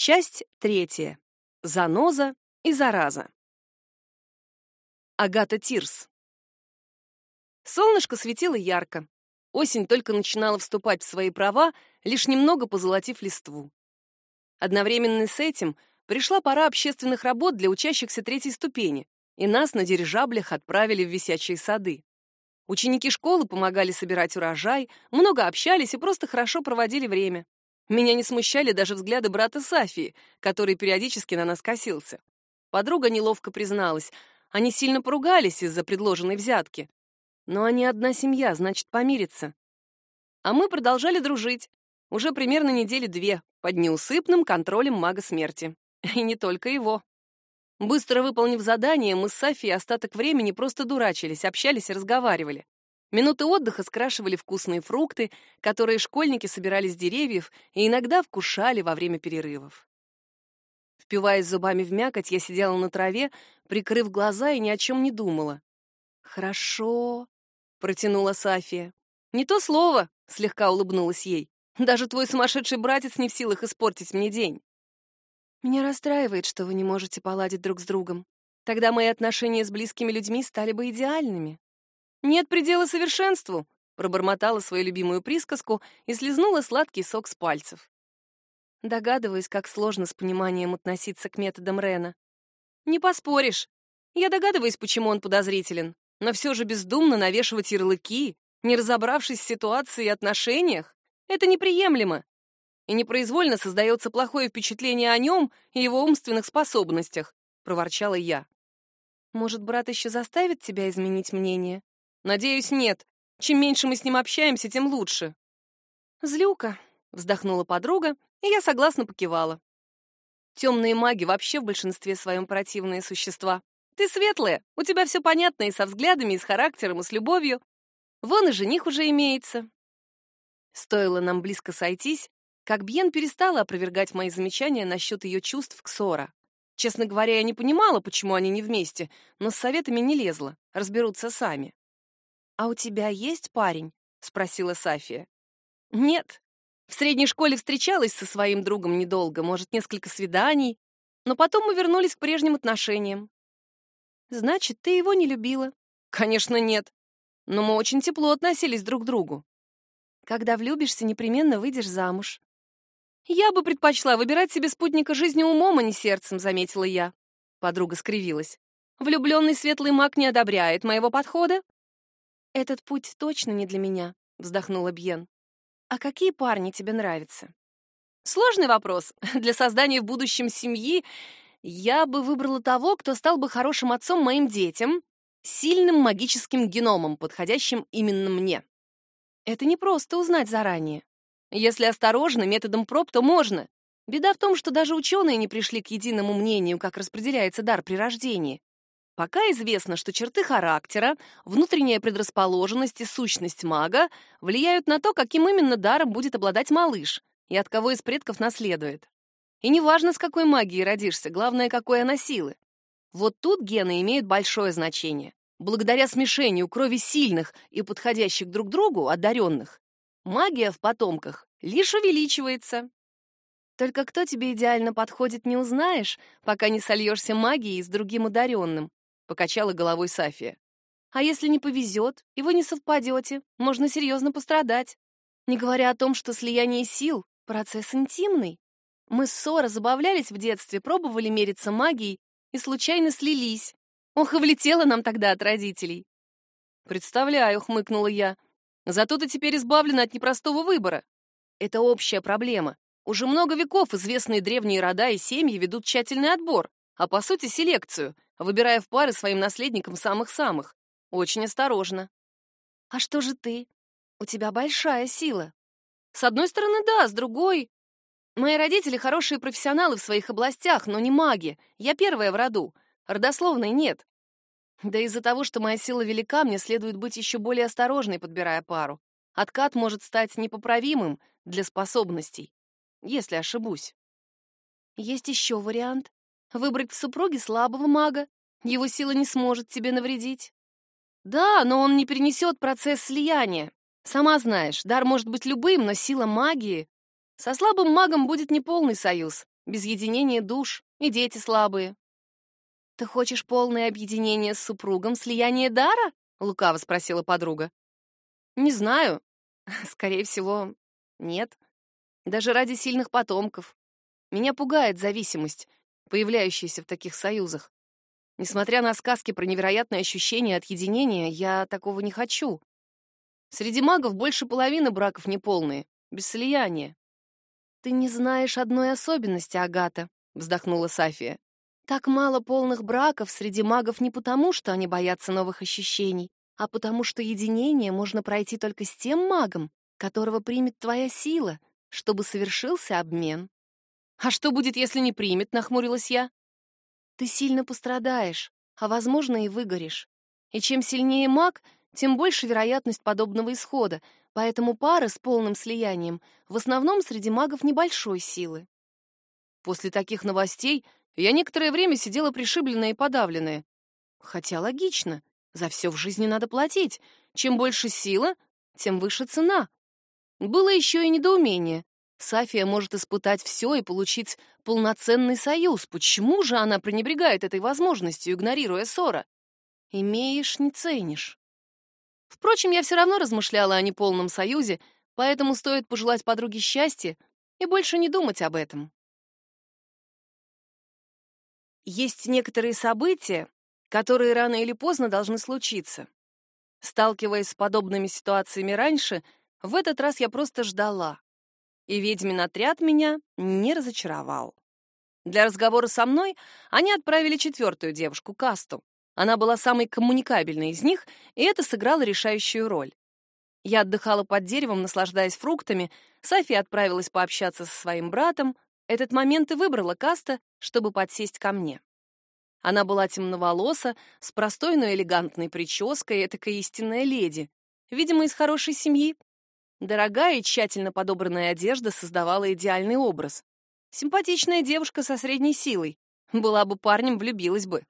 Часть третья. Заноза и зараза. Агата Тирс. Солнышко светило ярко. Осень только начинала вступать в свои права, лишь немного позолотив листву. Одновременно с этим пришла пора общественных работ для учащихся третьей ступени, и нас на дирижаблях отправили в висячие сады. Ученики школы помогали собирать урожай, много общались и просто хорошо проводили время. Меня не смущали даже взгляды брата Сафии, который периодически на нас косился. Подруга неловко призналась, они сильно поругались из-за предложенной взятки. Но они одна семья, значит, помирятся. А мы продолжали дружить. Уже примерно недели две, под неусыпным контролем мага смерти. И не только его. Быстро выполнив задание, мы с Сафией остаток времени просто дурачились, общались и разговаривали. Минуты отдыха скрашивали вкусные фрукты, которые школьники собирали с деревьев и иногда вкушали во время перерывов. Впиваясь зубами в мякоть, я сидела на траве, прикрыв глаза и ни о чем не думала. «Хорошо», — протянула Сафия. «Не то слово», — слегка улыбнулась ей. «Даже твой сумасшедший братец не в силах испортить мне день». Меня расстраивает, что вы не можете поладить друг с другом. Тогда мои отношения с близкими людьми стали бы идеальными. Нет предела совершенству, пробормотала свою любимую присказку и слезнула сладкий сок с пальцев. Догадываюсь, как сложно с пониманием относиться к методам Рена. Не поспоришь. Я догадываюсь, почему он подозрителен, но все же бездумно навешивать ярлыки, не разобравшись в ситуации и отношениях, это неприемлемо и непроизвольно создается плохое впечатление о нем и его умственных способностях», — проворчала я. «Может, брат еще заставит тебя изменить мнение?» «Надеюсь, нет. Чем меньше мы с ним общаемся, тем лучше». «Злюка», — вздохнула подруга, и я согласно покивала. Темные маги вообще в большинстве своем противные существа. Ты светлая, у тебя все понятно и со взглядами, и с характером, и с любовью. Вон и жених уже имеется. Стоило нам близко сойтись, как Бьен перестала опровергать мои замечания насчет ее чувств к Сора. Честно говоря, я не понимала, почему они не вместе, но с советами не лезла, разберутся сами. «А у тебя есть парень?» — спросила Сафия. «Нет. В средней школе встречалась со своим другом недолго, может, несколько свиданий, но потом мы вернулись к прежним отношениям». «Значит, ты его не любила?» «Конечно, нет. Но мы очень тепло относились друг к другу». «Когда влюбишься, непременно выйдешь замуж. «Я бы предпочла выбирать себе спутника жизни умом, а не сердцем», — заметила я. Подруга скривилась. «Влюбленный светлый маг не одобряет моего подхода?» «Этот путь точно не для меня», — вздохнула Бьен. «А какие парни тебе нравятся?» «Сложный вопрос. Для создания в будущем семьи я бы выбрала того, кто стал бы хорошим отцом моим детям, сильным магическим геномом, подходящим именно мне. Это не просто узнать заранее. Если осторожно, методом проб, то можно. Беда в том, что даже ученые не пришли к единому мнению, как распределяется дар при рождении. Пока известно, что черты характера, внутренняя предрасположенность и сущность мага влияют на то, каким именно даром будет обладать малыш и от кого из предков наследует. И неважно, с какой магией родишься, главное, какой она силы. Вот тут гены имеют большое значение. Благодаря смешению крови сильных и подходящих друг другу одаренных, магия в потомках лишь увеличивается. Только кто тебе идеально подходит, не узнаешь, пока не сольешься магией с другим одаренным, покачала головой Сафия. А если не повезет, и вы не совпадете, можно серьезно пострадать. Не говоря о том, что слияние сил — процесс интимный. Мы с Сора забавлялись в детстве, пробовали мериться магией и случайно слились. Ох, и влетело нам тогда от родителей. «Представляю», — хмыкнула я, Зато ты теперь избавлена от непростого выбора. Это общая проблема. Уже много веков известные древние рода и семьи ведут тщательный отбор, а по сути селекцию, выбирая в пары своим наследникам самых-самых. Очень осторожно. А что же ты? У тебя большая сила. С одной стороны, да, с другой... Мои родители хорошие профессионалы в своих областях, но не маги. Я первая в роду. Родословной нет. Да из-за того, что моя сила велика, мне следует быть еще более осторожной, подбирая пару. Откат может стать непоправимым для способностей, если ошибусь. Есть еще вариант. Выбрать в супруге слабого мага. Его сила не сможет тебе навредить. Да, но он не перенесет процесс слияния. Сама знаешь, дар может быть любым, но сила магии... Со слабым магом будет неполный союз. без единения душ, и дети слабые. Ты хочешь полное объединение с супругом, слияние дара? Лукаво спросила подруга. Не знаю. Скорее всего, нет. Даже ради сильных потомков. Меня пугает зависимость, появляющаяся в таких союзах. Несмотря на сказки про невероятное ощущение от единения, я такого не хочу. Среди магов больше половины браков неполные, без слияния. «Ты не знаешь одной особенности, Агата», — вздохнула Сафия. «Так мало полных браков среди магов не потому, что они боятся новых ощущений, а потому что единение можно пройти только с тем магом, которого примет твоя сила, чтобы совершился обмен». «А что будет, если не примет?» — нахмурилась я. «Ты сильно пострадаешь, а, возможно, и выгоришь. И чем сильнее маг, тем больше вероятность подобного исхода, поэтому пары с полным слиянием в основном среди магов небольшой силы. После таких новостей я некоторое время сидела пришибленная и подавленная. Хотя логично, за все в жизни надо платить. Чем больше сила, тем выше цена. Было еще и недоумение. Сафия может испытать все и получить полноценный союз. Почему же она пренебрегает этой возможностью, игнорируя ссора? Имеешь — не ценишь. Впрочем, я все равно размышляла о неполном союзе, поэтому стоит пожелать подруге счастья и больше не думать об этом. Есть некоторые события, которые рано или поздно должны случиться. Сталкиваясь с подобными ситуациями раньше, в этот раз я просто ждала и ведьмин отряд меня не разочаровал. Для разговора со мной они отправили четвертую девушку, Касту. Она была самой коммуникабельной из них, и это сыграло решающую роль. Я отдыхала под деревом, наслаждаясь фруктами, Софи отправилась пообщаться со своим братом. Этот момент и выбрала Каста, чтобы подсесть ко мне. Она была темноволоса, с простой, но элегантной прической, этакая истинная леди. Видимо, из хорошей семьи, Дорогая и тщательно подобранная одежда создавала идеальный образ. Симпатичная девушка со средней силой. Была бы парнем, влюбилась бы.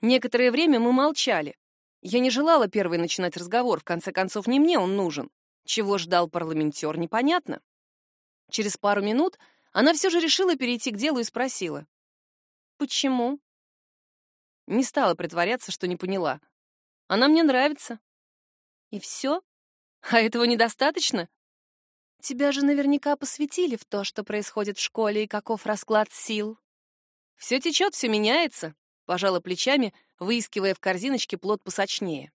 Некоторое время мы молчали. Я не желала первой начинать разговор, в конце концов, не мне он нужен. Чего ждал парламентер, непонятно. Через пару минут она все же решила перейти к делу и спросила. «Почему?» Не стала притворяться, что не поняла. «Она мне нравится». «И все?» А этого недостаточно? Тебя же наверняка посвятили в то, что происходит в школе и каков расклад сил. Все течет, все меняется, пожала плечами, выискивая в корзиночке плод посочнее.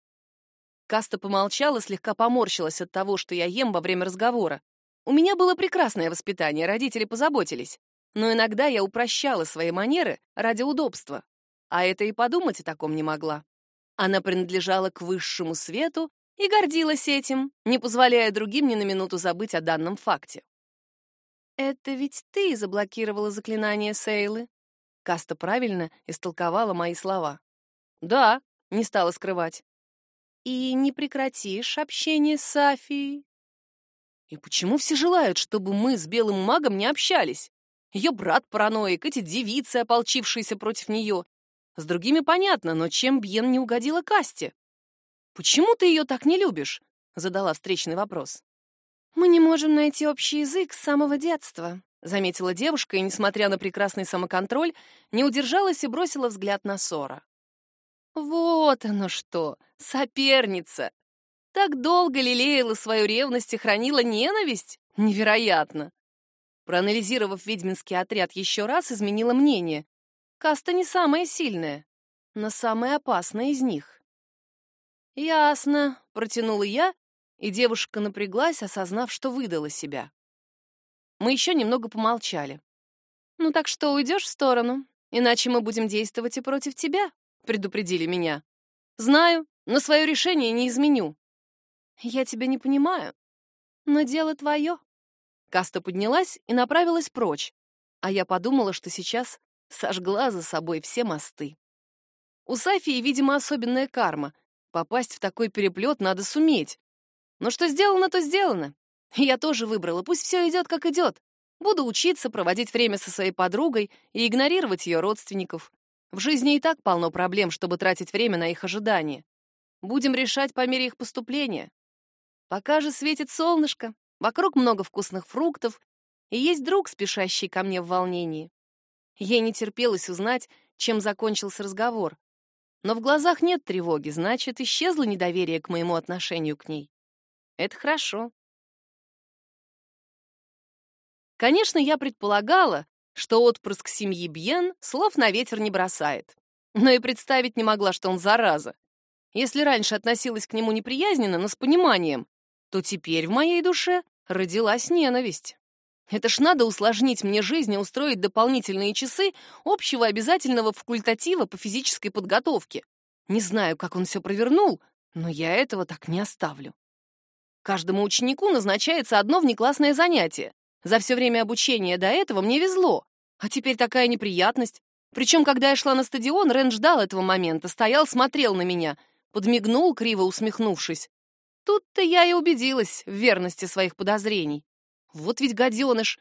Каста помолчала, слегка поморщилась от того, что я ем во время разговора. У меня было прекрасное воспитание, родители позаботились. Но иногда я упрощала свои манеры ради удобства. А это и подумать о таком не могла. Она принадлежала к высшему свету и гордилась этим, не позволяя другим ни на минуту забыть о данном факте. «Это ведь ты заблокировала заклинание Сейлы?» Каста правильно истолковала мои слова. «Да», — не стала скрывать. «И не прекратишь общение с Сафией?» «И почему все желают, чтобы мы с белым магом не общались? Ее брат параноик, эти девицы, ополчившиеся против нее. С другими понятно, но чем Бьен не угодила Касте?» «Почему ты ее так не любишь?» — задала встречный вопрос. «Мы не можем найти общий язык с самого детства», — заметила девушка и, несмотря на прекрасный самоконтроль, не удержалась и бросила взгляд на Сора. «Вот оно что! Соперница! Так долго лелеяла свою ревность и хранила ненависть? Невероятно!» Проанализировав ведьминский отряд еще раз, изменила мнение. Каста не самая сильная, но самая опасная из них. «Ясно», — протянула я, и девушка напряглась, осознав, что выдала себя. Мы еще немного помолчали. «Ну так что, уйдешь в сторону? Иначе мы будем действовать и против тебя», — предупредили меня. «Знаю, но свое решение не изменю». «Я тебя не понимаю, но дело твое». Каста поднялась и направилась прочь, а я подумала, что сейчас сожгла за собой все мосты. У Сафии, видимо, особенная карма — Попасть в такой переплет надо суметь. Но что сделано, то сделано. Я тоже выбрала, пусть все идет, как идет. Буду учиться, проводить время со своей подругой и игнорировать ее родственников. В жизни и так полно проблем, чтобы тратить время на их ожидания. Будем решать по мере их поступления. Пока же светит солнышко, вокруг много вкусных фруктов, и есть друг, спешащий ко мне в волнении. Ей не терпелось узнать, чем закончился разговор. Но в глазах нет тревоги, значит, исчезло недоверие к моему отношению к ней. Это хорошо. Конечно, я предполагала, что отпрыск семьи Бьен слов на ветер не бросает. Но и представить не могла, что он зараза. Если раньше относилась к нему неприязненно, но с пониманием, то теперь в моей душе родилась ненависть. Это ж надо усложнить мне жизнь и устроить дополнительные часы общего обязательного факультатива по физической подготовке. Не знаю, как он все провернул, но я этого так не оставлю. Каждому ученику назначается одно внеклассное занятие. За все время обучения до этого мне везло. А теперь такая неприятность. Причем, когда я шла на стадион, Рен ждал этого момента, стоял, смотрел на меня, подмигнул, криво усмехнувшись. Тут-то я и убедилась в верности своих подозрений. Вот ведь гаденыш.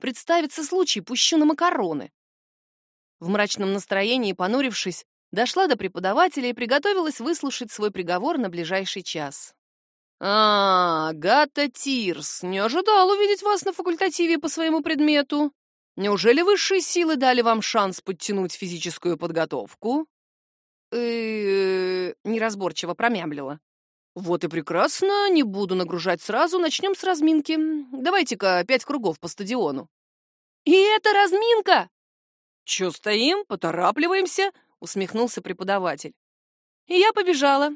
Представится случай, пущу на макароны. В мрачном настроении, понурившись, дошла до преподавателя и приготовилась выслушать свой приговор на ближайший час. «А, Гата Тирс, не ожидал увидеть вас на факультативе по своему предмету. Неужели высшие силы дали вам шанс подтянуть физическую подготовку?» «Э-э-э...» неразборчиво промямлила. «Вот и прекрасно, не буду нагружать сразу, начнем с разминки. Давайте-ка пять кругов по стадиону». «И это разминка!» «Чё стоим, поторапливаемся?» — усмехнулся преподаватель. И я побежала.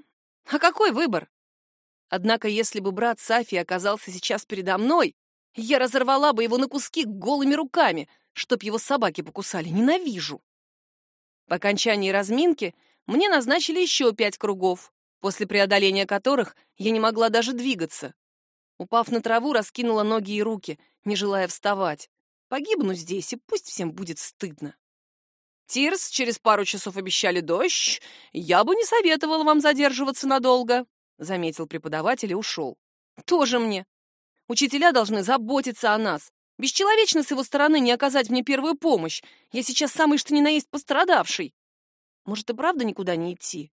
А какой выбор? Однако, если бы брат Сафи оказался сейчас передо мной, я разорвала бы его на куски голыми руками, чтоб его собаки покусали. Ненавижу. По окончании разминки мне назначили еще пять кругов после преодоления которых я не могла даже двигаться. Упав на траву, раскинула ноги и руки, не желая вставать. Погибну здесь, и пусть всем будет стыдно. Тирс, через пару часов обещали дождь. Я бы не советовала вам задерживаться надолго, заметил преподаватель и ушел. Тоже мне. Учителя должны заботиться о нас. Бесчеловечно с его стороны не оказать мне первую помощь. Я сейчас самый что ни на есть пострадавший. Может, и правда никуда не идти?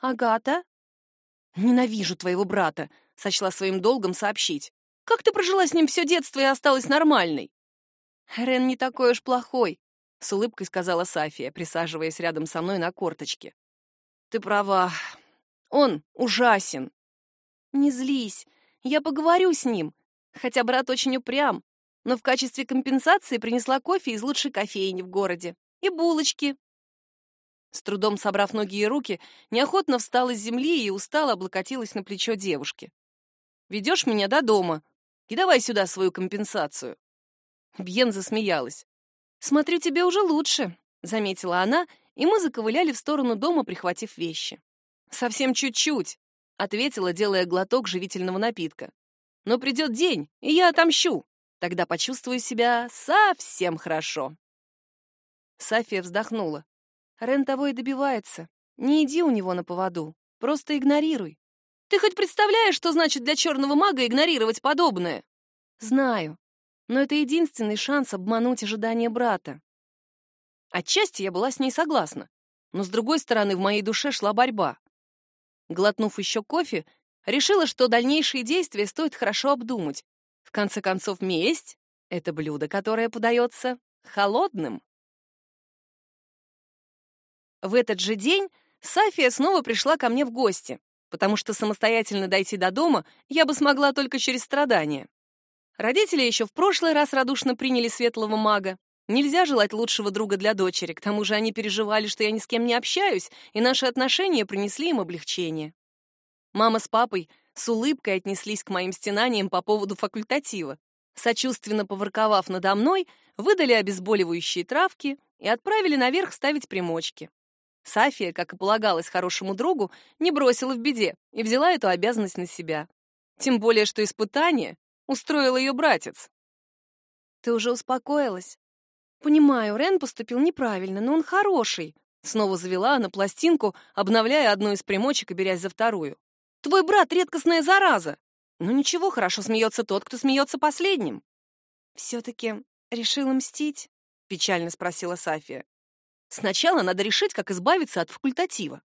«Агата?» «Ненавижу твоего брата», — сочла своим долгом сообщить. «Как ты прожила с ним все детство и осталась нормальной?» «Рен не такой уж плохой», — с улыбкой сказала Сафия, присаживаясь рядом со мной на корточке. «Ты права. Он ужасен». «Не злись. Я поговорю с ним. Хотя брат очень упрям. Но в качестве компенсации принесла кофе из лучшей кофейни в городе. И булочки. С трудом собрав ноги и руки, неохотно встала с земли и устало облокотилась на плечо девушки. «Ведешь меня до дома и давай сюда свою компенсацию». Бьен засмеялась. «Смотрю, тебе уже лучше», — заметила она, и мы заковыляли в сторону дома, прихватив вещи. «Совсем чуть-чуть», — ответила, делая глоток живительного напитка. «Но придет день, и я отомщу. Тогда почувствую себя совсем хорошо». Сафия вздохнула. Рен того и добивается. Не иди у него на поводу. Просто игнорируй. Ты хоть представляешь, что значит для черного мага игнорировать подобное? Знаю. Но это единственный шанс обмануть ожидания брата. Отчасти я была с ней согласна. Но, с другой стороны, в моей душе шла борьба. Глотнув еще кофе, решила, что дальнейшие действия стоит хорошо обдумать. В конце концов, месть — это блюдо, которое подается холодным. В этот же день Сафия снова пришла ко мне в гости, потому что самостоятельно дойти до дома я бы смогла только через страдания. Родители еще в прошлый раз радушно приняли светлого мага. Нельзя желать лучшего друга для дочери, к тому же они переживали, что я ни с кем не общаюсь, и наши отношения принесли им облегчение. Мама с папой с улыбкой отнеслись к моим стенаниям по поводу факультатива. Сочувственно поворковав надо мной, выдали обезболивающие травки и отправили наверх ставить примочки. Сафия, как и полагалось хорошему другу, не бросила в беде и взяла эту обязанность на себя. Тем более, что испытание устроил ее братец. «Ты уже успокоилась?» «Понимаю, Рен поступил неправильно, но он хороший», Снова завела она пластинку, обновляя одну из примочек и берясь за вторую. «Твой брат — редкостная зараза!» «Ну ничего, хорошо смеется тот, кто смеется последним». «Все-таки решила мстить?» — печально спросила Сафия. Сначала надо решить, как избавиться от факультатива.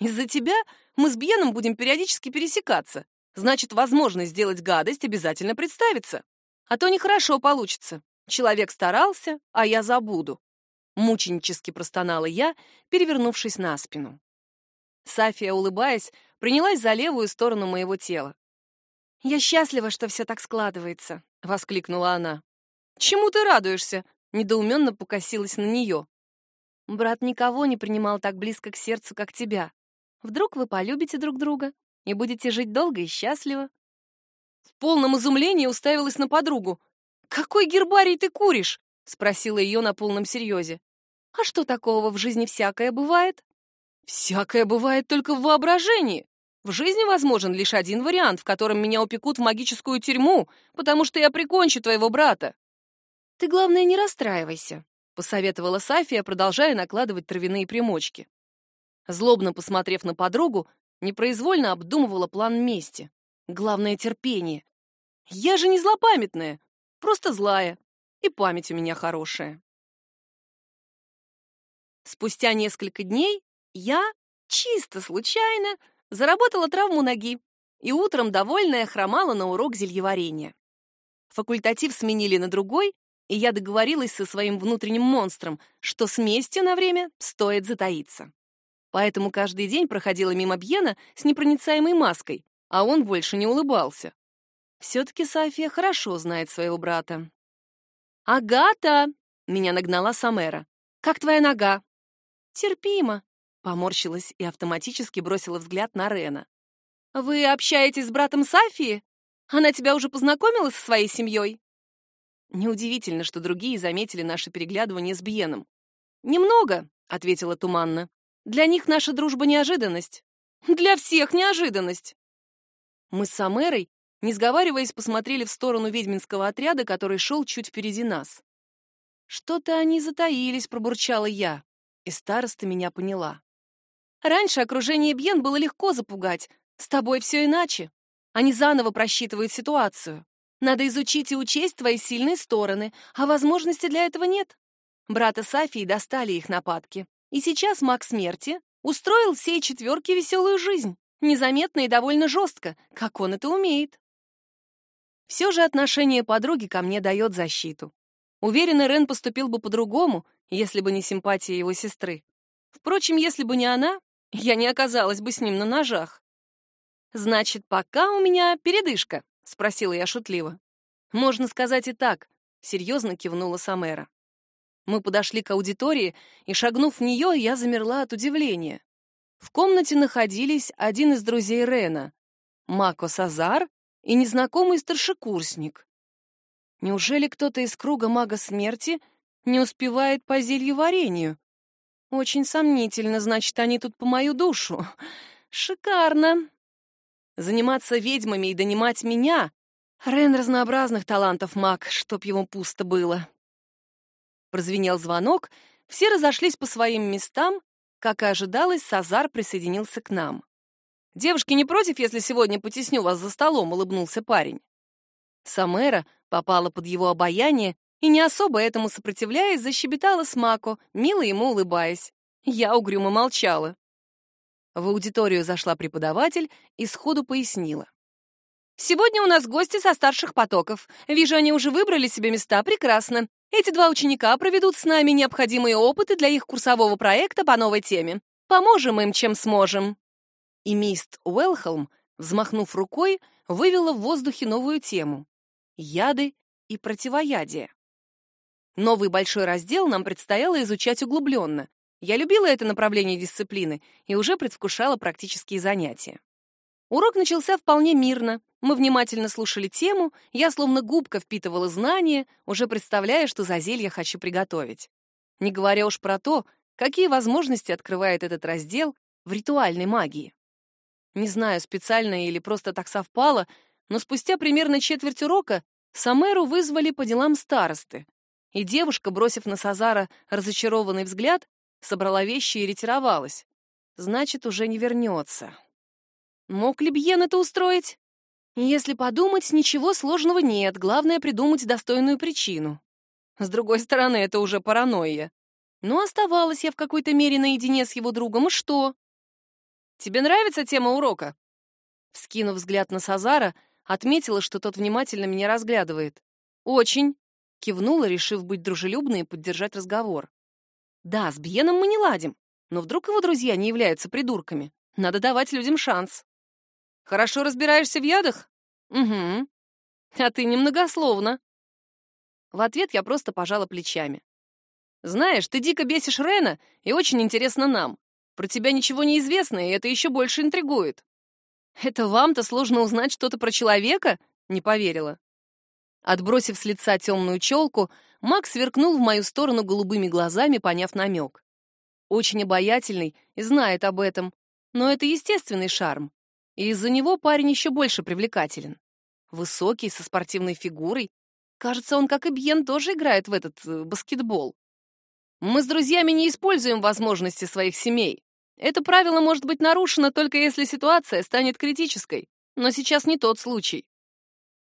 Из-за тебя мы с Бьеном будем периодически пересекаться. Значит, возможность сделать гадость обязательно представится. а то нехорошо получится. Человек старался, а я забуду. Мученически простонала я, перевернувшись на спину. Сафия, улыбаясь, принялась за левую сторону моего тела. «Я счастлива, что все так складывается», — воскликнула она. «Чему ты радуешься?» — недоуменно покосилась на нее. «Брат никого не принимал так близко к сердцу, как тебя. Вдруг вы полюбите друг друга и будете жить долго и счастливо?» В полном изумлении уставилась на подругу. «Какой гербарий ты куришь?» — спросила ее на полном серьезе. «А что такого в жизни всякое бывает?» «Всякое бывает только в воображении. В жизни возможен лишь один вариант, в котором меня упекут в магическую тюрьму, потому что я прикончу твоего брата». «Ты, главное, не расстраивайся», — посоветовала Сафия, продолжая накладывать травяные примочки. Злобно посмотрев на подругу, непроизвольно обдумывала план мести. Главное — терпение. Я же не злопамятная, просто злая, и память у меня хорошая. Спустя несколько дней я, чисто случайно, заработала травму ноги и утром, довольная, хромала на урок зельеварения. Факультатив сменили на другой, и я договорилась со своим внутренним монстром, что с местью на время стоит затаиться. Поэтому каждый день проходила мимо Бьена с непроницаемой маской, а он больше не улыбался. Все-таки София хорошо знает своего брата. «Агата!» — меня нагнала Самера. «Как твоя нога?» «Терпимо», — поморщилась и автоматически бросила взгляд на Рена. «Вы общаетесь с братом Сафии? Она тебя уже познакомила со своей семьей?» Неудивительно, что другие заметили наше переглядывание с Бьеном. «Немного», — ответила туманно. «Для них наша дружба — неожиданность». «Для всех неожиданность!» Мы с Самерой, не сговариваясь, посмотрели в сторону ведьминского отряда, который шел чуть впереди нас. «Что-то они затаились», — пробурчала я и староста меня поняла. Раньше окружение Бьен было легко запугать. С тобой все иначе. Они заново просчитывают ситуацию. Надо изучить и учесть твои сильные стороны, а возможности для этого нет. Брата Сафии достали их нападки. И сейчас маг смерти устроил всей четверке веселую жизнь. Незаметно и довольно жестко, как он это умеет. Все же отношение подруги ко мне дает защиту. Уверена, Рен поступил бы по-другому, если бы не симпатия его сестры. Впрочем, если бы не она, я не оказалась бы с ним на ножах. «Значит, пока у меня передышка?» — спросила я шутливо. «Можно сказать и так», — серьезно кивнула Самера. Мы подошли к аудитории, и, шагнув в нее, я замерла от удивления. В комнате находились один из друзей Рена, Мако Сазар и незнакомый старшекурсник. Неужели кто-то из круга мага смерти не успевает по зельеварению. Очень сомнительно, значит, они тут по мою душу. Шикарно. Заниматься ведьмами и донимать меня. Рен разнообразных талантов маг, чтоб ему пусто было. Прозвенел звонок, все разошлись по своим местам. Как и ожидалось, Сазар присоединился к нам. «Девушки не против, если сегодня потесню вас за столом?» — улыбнулся парень. Самера попала под его обаяние и, не особо этому сопротивляясь, защебетала с Мако, мило ему улыбаясь. Я угрюмо молчала. В аудиторию зашла преподаватель и сходу пояснила. «Сегодня у нас гости со старших потоков. Вижу, они уже выбрали себе места. Прекрасно. Эти два ученика проведут с нами необходимые опыты для их курсового проекта по новой теме. Поможем им, чем сможем». И мист Уэлхолм, взмахнув рукой, вывела в воздухе новую тему — яды и противоядие. Новый большой раздел нам предстояло изучать углубленно. Я любила это направление дисциплины и уже предвкушала практические занятия. Урок начался вполне мирно. Мы внимательно слушали тему, я словно губка впитывала знания, уже представляя, что за зелье хочу приготовить. Не говоря уж про то, какие возможности открывает этот раздел в ритуальной магии. Не знаю, специально или просто так совпало, но спустя примерно четверть урока Самеру вызвали по делам старосты и девушка, бросив на Сазара разочарованный взгляд, собрала вещи и ретировалась. Значит, уже не вернется. Мог ли Бьен это устроить? Если подумать, ничего сложного нет, главное придумать достойную причину. С другой стороны, это уже паранойя. Но оставалась я в какой-то мере наедине с его другом, и что? «Тебе нравится тема урока?» Вскинув взгляд на Сазара, отметила, что тот внимательно меня разглядывает. Очень. Кивнула, решив быть дружелюбной и поддержать разговор. Да, с Бьеном мы не ладим, но вдруг его друзья не являются придурками. Надо давать людям шанс. Хорошо разбираешься в ядах? Угу. А ты немногословно. В ответ я просто пожала плечами. Знаешь, ты дико бесишь Рена, и очень интересно нам. Про тебя ничего не известно, и это еще больше интригует. Это вам-то сложно узнать что-то про человека? Не поверила. Отбросив с лица темную челку, Макс сверкнул в мою сторону голубыми глазами, поняв намек. Очень обаятельный и знает об этом, но это естественный шарм, и из-за него парень еще больше привлекателен. Высокий, со спортивной фигурой. Кажется, он, как и Бьен, тоже играет в этот э, баскетбол. Мы с друзьями не используем возможности своих семей. Это правило может быть нарушено только если ситуация станет критической, но сейчас не тот случай.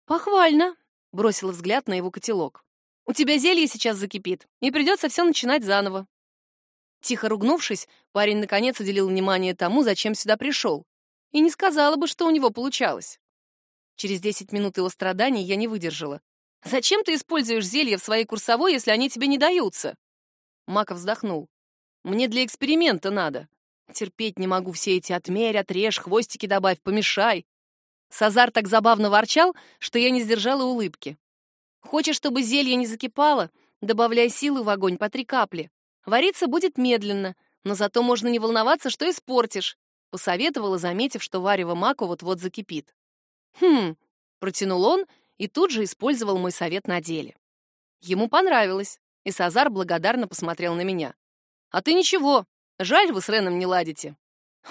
Похвально, бросила взгляд на его котелок. У тебя зелье сейчас закипит, и придется все начинать заново. Тихо ругнувшись, парень наконец уделил внимание тому, зачем сюда пришел, и не сказала бы, что у него получалось. Через десять минут его страданий я не выдержала. «Зачем ты используешь зелья в своей курсовой, если они тебе не даются?» Маков вздохнул. «Мне для эксперимента надо. Терпеть не могу все эти отмерь, отрежь, хвостики добавь, помешай». Сазар так забавно ворчал, что я не сдержала улыбки. «Хочешь, чтобы зелье не закипало? Добавляй силы в огонь по три капли. Вариться будет медленно, но зато можно не волноваться, что испортишь», — посоветовала, заметив, что варево маку вот-вот закипит. «Хм», — протянул он и тут же использовал мой совет на деле. Ему понравилось и Сазар благодарно посмотрел на меня. «А ты ничего, жаль, вы с Реном не ладите.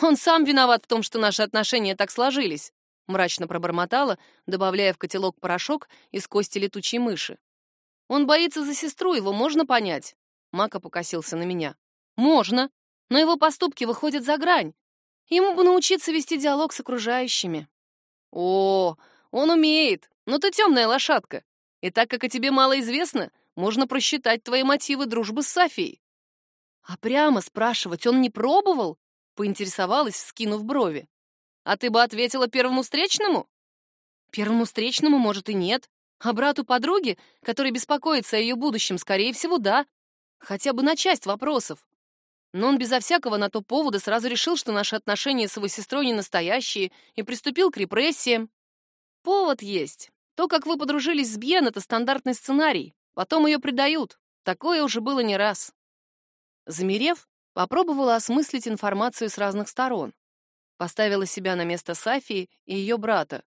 Он сам виноват в том, что наши отношения так сложились», мрачно пробормотала, добавляя в котелок порошок из кости летучей мыши. «Он боится за сестру, его можно понять?» Мака покосился на меня. «Можно, но его поступки выходят за грань. Ему бы научиться вести диалог с окружающими». «О, он умеет, но ты темная лошадка. И так как о тебе мало известно, можно просчитать твои мотивы дружбы с Софией. А прямо спрашивать он не пробовал? Поинтересовалась, скинув брови. А ты бы ответила первому встречному? Первому встречному, может, и нет. А брату подруги, который беспокоится о ее будущем, скорее всего, да. Хотя бы на часть вопросов. Но он безо всякого на то повода сразу решил, что наши отношения с его сестрой не настоящие, и приступил к репрессиям. Повод есть. То, как вы подружились с Бьен, это стандартный сценарий. Потом ее предают. Такое уже было не раз. Замерев, попробовала осмыслить информацию с разных сторон. Поставила себя на место Сафии и ее брата.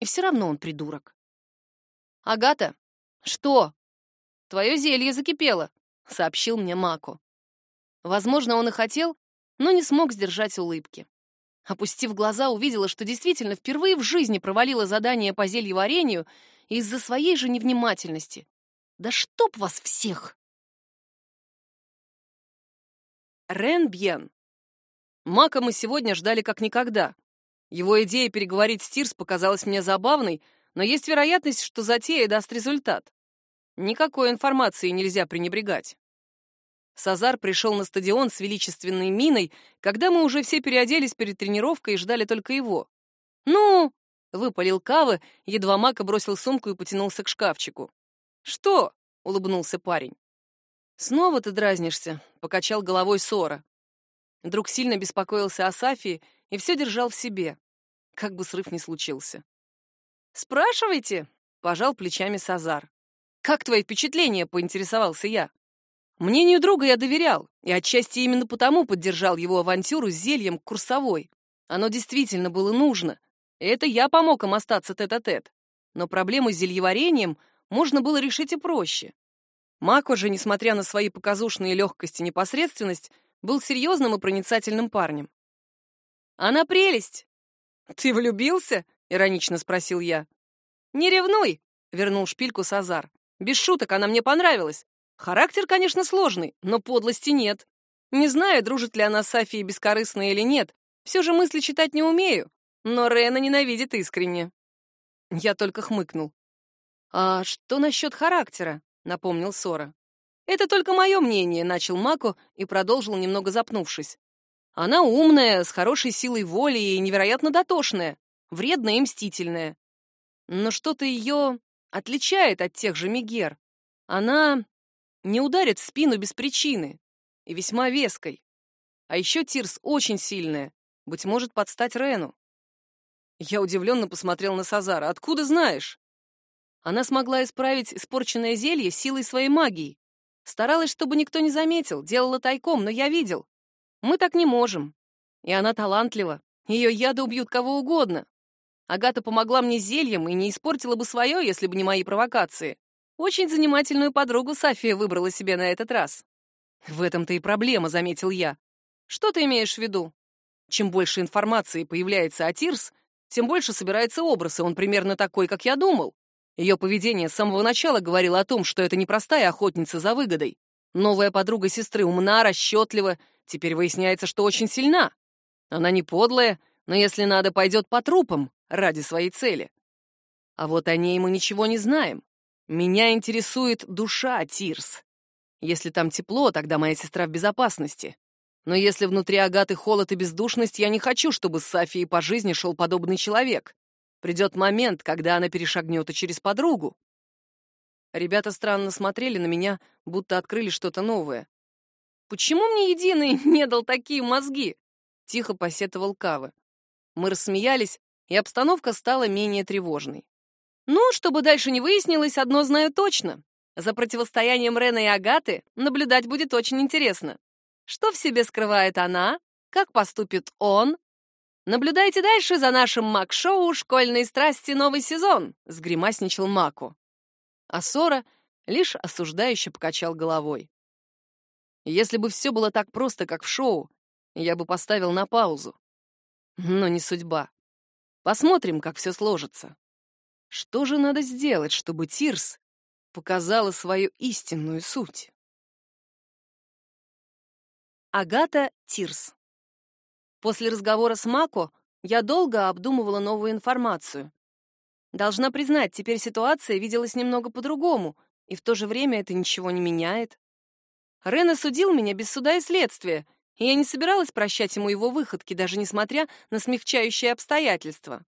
И все равно он придурок. «Агата, что?» «Твое зелье закипело», — сообщил мне Мако. Возможно, он и хотел, но не смог сдержать улыбки. Опустив глаза, увидела, что действительно впервые в жизни провалила задание по зельеварению из-за своей же невнимательности. Да чтоб вас всех! Рен Бьен. Мака мы сегодня ждали как никогда. Его идея переговорить с Тирс показалась мне забавной, но есть вероятность, что затея даст результат. Никакой информации нельзя пренебрегать. Сазар пришел на стадион с величественной миной, когда мы уже все переоделись перед тренировкой и ждали только его. «Ну, Выпалил Кавы, едва Мака бросил сумку и потянулся к шкафчику. «Что?» — улыбнулся парень. «Снова ты дразнишься», — покачал головой Сора. Друг сильно беспокоился о Сафии и все держал в себе, как бы срыв не случился. «Спрашивайте», — пожал плечами Сазар. «Как твои впечатления?» — поинтересовался я. Мнению друга я доверял, и отчасти именно потому поддержал его авантюру с зельем курсовой. Оно действительно было нужно, это я помог им остаться тет-а-тет. -тет. Но проблему с зельеварением можно было решить и проще. Мако же, несмотря на свои показушные легкость и непосредственность, был серьезным и проницательным парнем. «Она прелесть!» «Ты влюбился?» — иронично спросил я. «Не ревнуй!» — вернул шпильку Сазар. «Без шуток, она мне понравилась. Характер, конечно, сложный, но подлости нет. Не знаю, дружит ли она с Софией бескорыстно или нет, все же мысли читать не умею, но Рена ненавидит искренне. Я только хмыкнул. «А что насчет характера?» — напомнил Сора. «Это только мое мнение», — начал Мако и продолжил, немного запнувшись. «Она умная, с хорошей силой воли и невероятно дотошная, вредная и мстительная. Но что-то ее отличает от тех же Мегер. Она не ударит в спину без причины и весьма веской. А еще Тирс очень сильная, быть может, подстать Рену. Я удивленно посмотрел на Сазара. «Откуда знаешь?» Она смогла исправить испорченное зелье силой своей магии. Старалась, чтобы никто не заметил, делала тайком, но я видел. Мы так не можем. И она талантлива. Ее яды убьют кого угодно. Агата помогла мне зельем и не испортила бы свое, если бы не мои провокации. Очень занимательную подругу София выбрала себе на этот раз. В этом-то и проблема, заметил я. Что ты имеешь в виду? Чем больше информации появляется о Тирс, тем больше собирается образ, и он примерно такой, как я думал. Ее поведение с самого начала говорило о том, что это не простая охотница за выгодой. Новая подруга сестры умна, расчетлива, теперь выясняется, что очень сильна. Она не подлая, но если надо, пойдет по трупам ради своей цели. А вот о ней мы ничего не знаем. Меня интересует душа Тирс. Если там тепло, тогда моя сестра в безопасности. Но если внутри Агаты холод и бездушность, я не хочу, чтобы с Сафией по жизни шел подобный человек. Придет момент, когда она перешагнет и через подругу. Ребята странно смотрели на меня, будто открыли что-то новое. «Почему мне единый не дал такие мозги?» — тихо посетовал Кава. Мы рассмеялись, и обстановка стала менее тревожной. Ну, чтобы дальше не выяснилось, одно знаю точно. За противостоянием Рена и Агаты наблюдать будет очень интересно. Что в себе скрывает она? Как поступит он? Наблюдайте дальше за нашим Мак-шоу «Школьные страсти. Новый сезон», — сгримасничал Маку. А Сора лишь осуждающе покачал головой. Если бы все было так просто, как в шоу, я бы поставил на паузу. Но не судьба. Посмотрим, как все сложится. Что же надо сделать, чтобы Тирс показала свою истинную суть? Агата Тирс После разговора с Мако я долго обдумывала новую информацию. Должна признать, теперь ситуация виделась немного по-другому, и в то же время это ничего не меняет. Рен осудил меня без суда и следствия, и я не собиралась прощать ему его выходки, даже несмотря на смягчающие обстоятельства.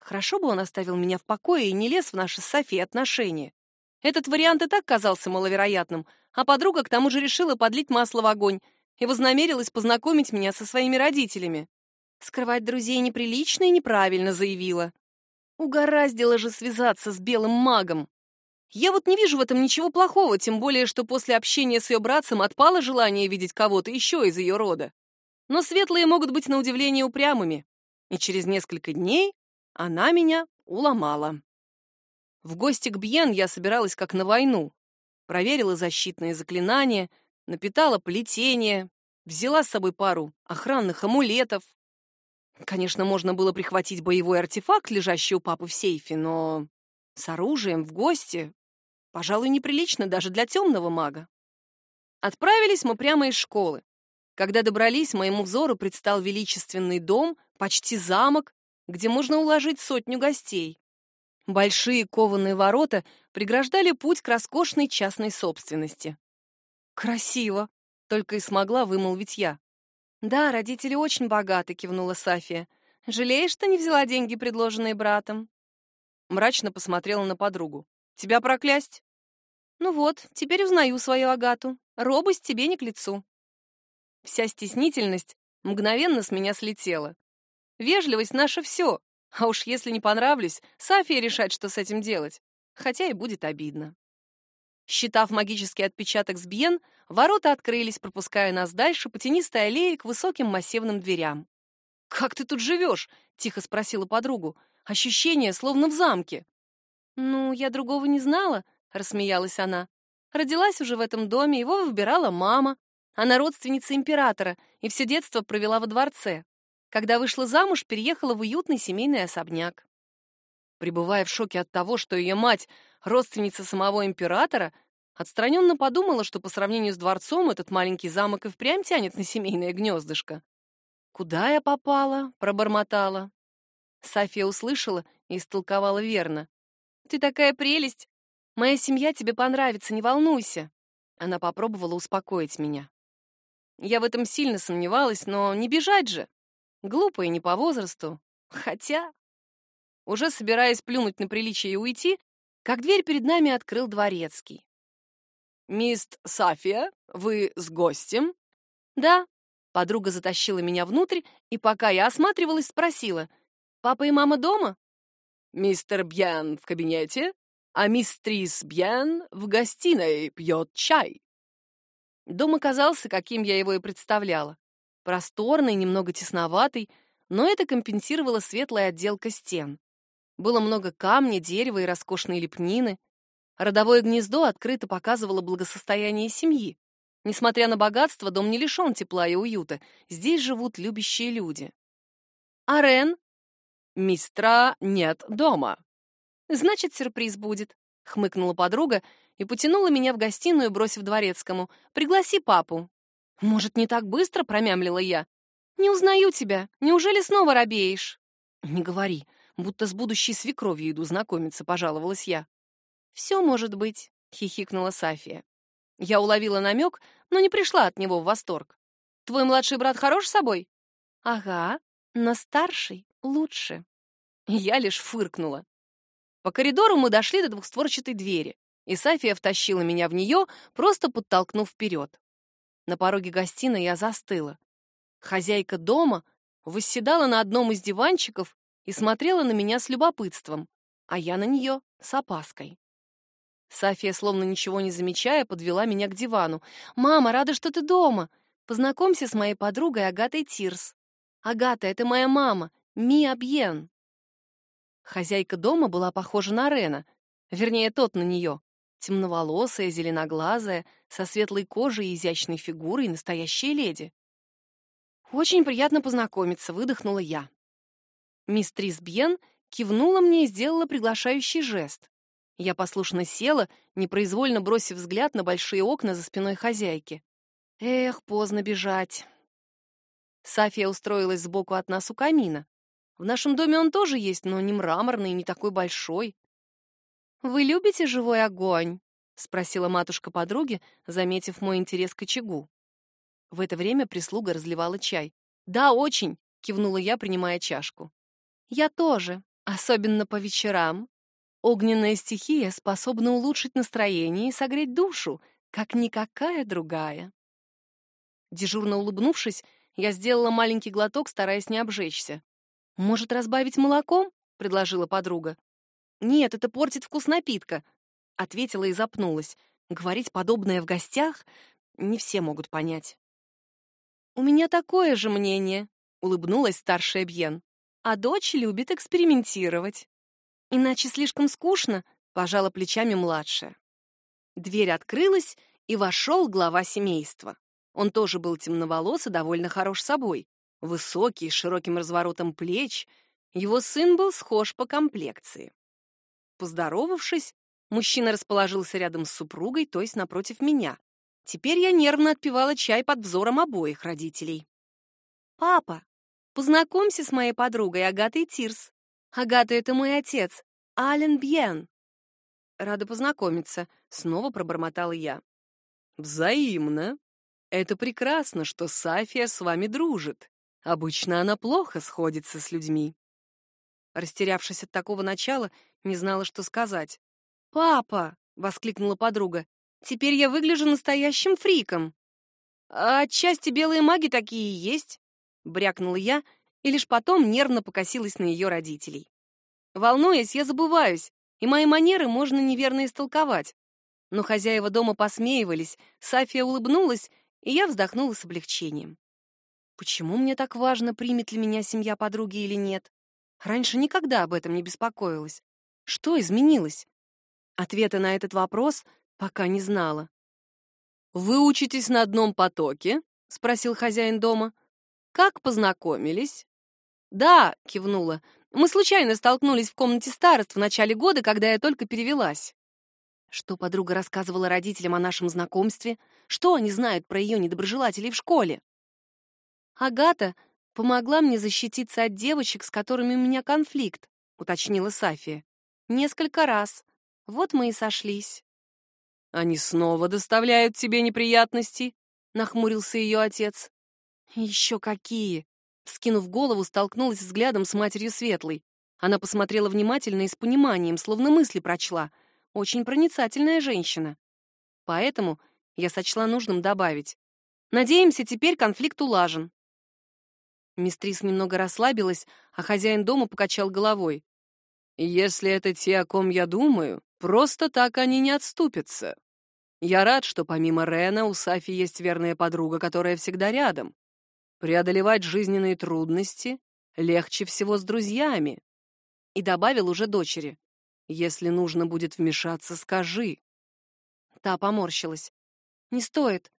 Хорошо бы он оставил меня в покое и не лез в наши с Софией отношения. Этот вариант и так казался маловероятным, а подруга к тому же решила подлить масло в огонь и вознамерилась познакомить меня со своими родителями. Скрывать друзей неприлично и неправильно, заявила. Угораздило же связаться с белым магом. Я вот не вижу в этом ничего плохого, тем более, что после общения с ее братцем отпало желание видеть кого-то еще из ее рода. Но светлые могут быть на удивление упрямыми. И через несколько дней она меня уломала. В гости к Бьен я собиралась как на войну. Проверила защитные заклинания, напитала плетение, взяла с собой пару охранных амулетов. Конечно, можно было прихватить боевой артефакт, лежащий у папы в сейфе, но с оружием в гости Пожалуй, неприлично даже для темного мага. Отправились мы прямо из школы. Когда добрались, моему взору предстал величественный дом, почти замок, где можно уложить сотню гостей. Большие кованые ворота преграждали путь к роскошной частной собственности. «Красиво!» — только и смогла вымолвить я. «Да, родители очень богаты», — кивнула Сафия. «Жалеешь, что не взяла деньги, предложенные братом?» Мрачно посмотрела на подругу. Тебя проклясть? Ну вот, теперь узнаю свою Агату. Робость тебе не к лицу. Вся стеснительность мгновенно с меня слетела. Вежливость — наше все. А уж если не понравлюсь, Сафия решать, что с этим делать. Хотя и будет обидно. Считав магический отпечаток с Бьен, ворота открылись, пропуская нас дальше по тенистой аллее к высоким массивным дверям. «Как ты тут живешь?» — тихо спросила подругу. «Ощущение, словно в замке». «Ну, я другого не знала», — рассмеялась она. «Родилась уже в этом доме, его выбирала мама. Она родственница императора и все детство провела во дворце. Когда вышла замуж, переехала в уютный семейный особняк». Пребывая в шоке от того, что ее мать — родственница самого императора, отстраненно подумала, что по сравнению с дворцом этот маленький замок и впрямь тянет на семейное гнездышко. «Куда я попала?» — пробормотала. София услышала и истолковала верно. Ты такая прелесть. Моя семья тебе понравится, не волнуйся. Она попробовала успокоить меня. Я в этом сильно сомневалась, но не бежать же. Глупо и не по возрасту. Хотя... Уже собираясь плюнуть на приличие и уйти, как дверь перед нами открыл дворецкий. «Мисс Сафия, вы с гостем?» «Да». Подруга затащила меня внутрь, и пока я осматривалась, спросила, «Папа и мама дома?» «Мистер Бьян в кабинете, а мистрис Бьян в гостиной пьет чай». Дом оказался, каким я его и представляла. Просторный, немного тесноватый, но это компенсировала светлая отделка стен. Было много камня, дерева и роскошной лепнины. Родовое гнездо открыто показывало благосостояние семьи. Несмотря на богатство, дом не лишен тепла и уюта. Здесь живут любящие люди. А Рен? Мистра нет дома. Значит, сюрприз будет, хмыкнула подруга и потянула меня в гостиную, бросив дворецкому. Пригласи папу. Может, не так быстро, промямлила я. Не узнаю тебя. Неужели снова робеешь? Не говори, будто с будущей свекровью иду знакомиться, пожаловалась я. Все может быть, хихикнула Сафия. Я уловила намек, но не пришла от него в восторг. Твой младший брат хорош собой? Ага, но старший лучше. Я лишь фыркнула. По коридору мы дошли до двухстворчатой двери, и Сафия втащила меня в нее, просто подтолкнув вперед. На пороге гостиной я застыла. Хозяйка дома восседала на одном из диванчиков и смотрела на меня с любопытством, а я на нее с опаской. Сафия, словно ничего не замечая, подвела меня к дивану. «Мама, рада, что ты дома. Познакомься с моей подругой Агатой Тирс. Агата — это моя мама, Ми Абьен». Хозяйка дома была похожа на Рена, вернее, тот на нее. Темноволосая, зеленоглазая, со светлой кожей и изящной фигурой, настоящая леди. «Очень приятно познакомиться», — выдохнула я. Мистрис Бьен кивнула мне и сделала приглашающий жест. Я послушно села, непроизвольно бросив взгляд на большие окна за спиной хозяйки. Эх, поздно бежать. Сафия устроилась сбоку от нас у камина. В нашем доме он тоже есть, но не мраморный и не такой большой. «Вы любите живой огонь?» — спросила матушка подруги, заметив мой интерес к очагу. В это время прислуга разливала чай. «Да, очень!» — кивнула я, принимая чашку. «Я тоже, особенно по вечерам», Огненная стихия способна улучшить настроение и согреть душу, как никакая другая. Дежурно улыбнувшись, я сделала маленький глоток, стараясь не обжечься. «Может, разбавить молоком?» — предложила подруга. «Нет, это портит вкус напитка», — ответила и запнулась. Говорить подобное в гостях не все могут понять. «У меня такое же мнение», — улыбнулась старшая Бьен. «А дочь любит экспериментировать». Иначе слишком скучно, пожала плечами младшая. Дверь открылась, и вошел глава семейства. Он тоже был темноволос и довольно хорош собой. Высокий, с широким разворотом плеч. Его сын был схож по комплекции. Поздоровавшись, мужчина расположился рядом с супругой, то есть напротив меня. Теперь я нервно отпивала чай под взором обоих родителей. «Папа, познакомься с моей подругой Агатой Тирс. Агата — это мой отец, Ален Бьен. Рада познакомиться, снова пробормотала я. Взаимно. Это прекрасно, что Сафия с вами дружит. Обычно она плохо сходится с людьми. Растерявшись от такого начала, не знала, что сказать. «Папа!» — воскликнула подруга. «Теперь я выгляжу настоящим фриком». «А отчасти белые маги такие и есть», — брякнула я и лишь потом нервно покосилась на ее родителей. Волнуясь, я забываюсь, и мои манеры можно неверно истолковать. Но хозяева дома посмеивались, Сафия улыбнулась, и я вздохнула с облегчением. Почему мне так важно, примет ли меня семья подруги или нет? Раньше никогда об этом не беспокоилась. Что изменилось? Ответа на этот вопрос пока не знала. «Вы учитесь на одном потоке?» — спросил хозяин дома. «Как познакомились?» «Да», — кивнула, — «мы случайно столкнулись в комнате старост в начале года, когда я только перевелась». Что подруга рассказывала родителям о нашем знакомстве? Что они знают про ее недоброжелателей в школе? «Агата помогла мне защититься от девочек, с которыми у меня конфликт», — уточнила Сафия. «Несколько раз. Вот мы и сошлись». «Они снова доставляют тебе неприятности?» — нахмурился ее отец. «Еще какие!» Скинув голову, столкнулась взглядом с матерью Светлой. Она посмотрела внимательно и с пониманием, словно мысли прочла. очень проницательная женщина. Поэтому я сочла нужным добавить. Надеемся, теперь конфликт улажен. Мистрис немного расслабилась, а хозяин дома покачал головой. «Если это те, о ком я думаю, просто так они не отступятся. Я рад, что помимо Рена у Сафи есть верная подруга, которая всегда рядом. Преодолевать жизненные трудности легче всего с друзьями». И добавил уже дочери. «Если нужно будет вмешаться, скажи». Та поморщилась. «Не стоит.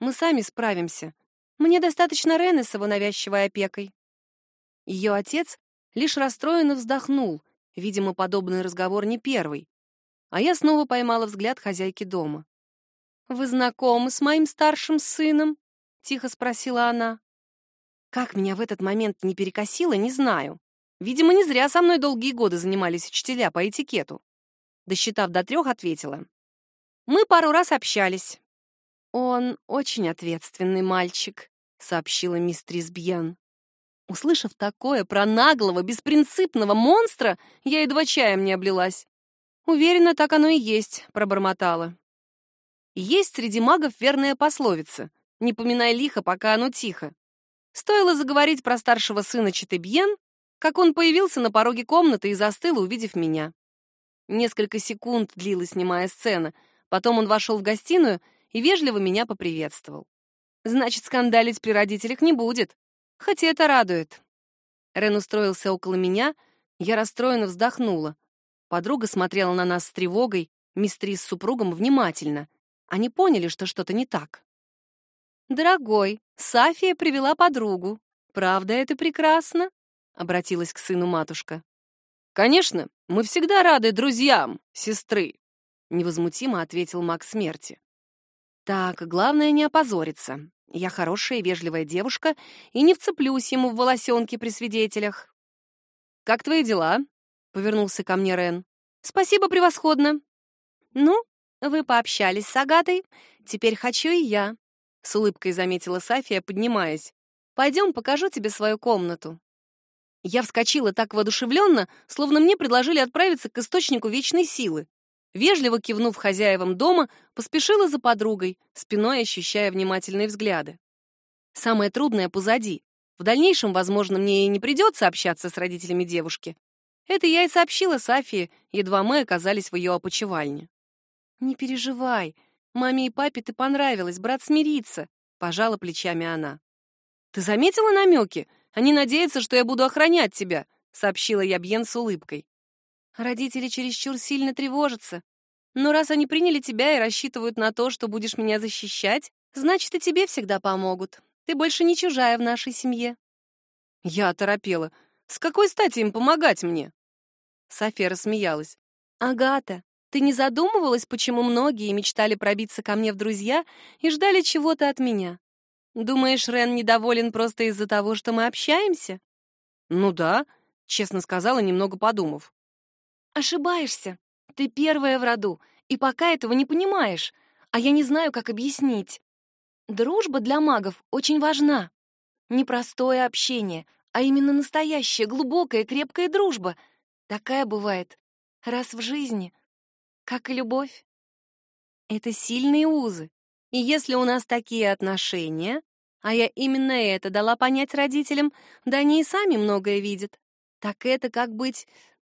Мы сами справимся. Мне достаточно Рены с его навязчивой опекой». Ее отец лишь расстроенно вздохнул, видимо, подобный разговор не первый. А я снова поймала взгляд хозяйки дома. «Вы знакомы с моим старшим сыном?» — тихо спросила она. Как меня в этот момент не перекосило, не знаю. Видимо, не зря со мной долгие годы занимались учителя по этикету. Досчитав до трех, ответила. Мы пару раз общались. Он очень ответственный мальчик, сообщила мистрис Бьян. Услышав такое про наглого, беспринципного монстра, я едва чаем не облилась. Уверена, так оно и есть, пробормотала. Есть среди магов верная пословица «Не поминай лихо, пока оно тихо». Стоило заговорить про старшего сына Читебьен, как он появился на пороге комнаты и застыл, увидев меня. Несколько секунд длилась немая сцена, потом он вошел в гостиную и вежливо меня поприветствовал. Значит, скандалить при родителях не будет, хотя это радует. Рен устроился около меня, я расстроенно вздохнула. Подруга смотрела на нас с тревогой, мистри с супругом внимательно. Они поняли, что что-то не так. «Дорогой, Сафия привела подругу. Правда, это прекрасно?» — обратилась к сыну матушка. «Конечно, мы всегда рады друзьям, сестры», — невозмутимо ответил маг смерти. «Так, главное не опозориться. Я хорошая и вежливая девушка и не вцеплюсь ему в волосенки при свидетелях». «Как твои дела?» — повернулся ко мне Рен. «Спасибо, превосходно». «Ну, вы пообщались с Агатой, теперь хочу и я», — с улыбкой заметила Сафия, поднимаясь. «Пойдем, покажу тебе свою комнату». Я вскочила так воодушевленно, словно мне предложили отправиться к источнику вечной силы. Вежливо кивнув хозяевам дома, поспешила за подругой, спиной ощущая внимательные взгляды. Самое трудное позади. В дальнейшем, возможно, мне и не придется общаться с родителями девушки. Это я и сообщила Сафии, едва мы оказались в ее опочивальне. «Не переживай, маме и папе ты понравилась, брат смирится», — пожала плечами она. «Ты заметила намеки? Они надеются, что я буду охранять тебя», — сообщила я Бьен с улыбкой. «Родители чересчур сильно тревожатся. Но раз они приняли тебя и рассчитывают на то, что будешь меня защищать, значит, и тебе всегда помогут. Ты больше не чужая в нашей семье». Я оторопела. «С какой стати им помогать мне?» София рассмеялась. «Агата, ты не задумывалась, почему многие мечтали пробиться ко мне в друзья и ждали чего-то от меня? Думаешь, Рен недоволен просто из-за того, что мы общаемся? Ну да, честно сказала, немного подумав. Ошибаешься. Ты первая в роду, и пока этого не понимаешь, а я не знаю, как объяснить. Дружба для магов очень важна. Не простое общение, а именно настоящая, глубокая, крепкая дружба. Такая бывает раз в жизни — как и любовь. Это сильные узы. И если у нас такие отношения, а я именно это дала понять родителям, да они и сами многое видят, так это как быть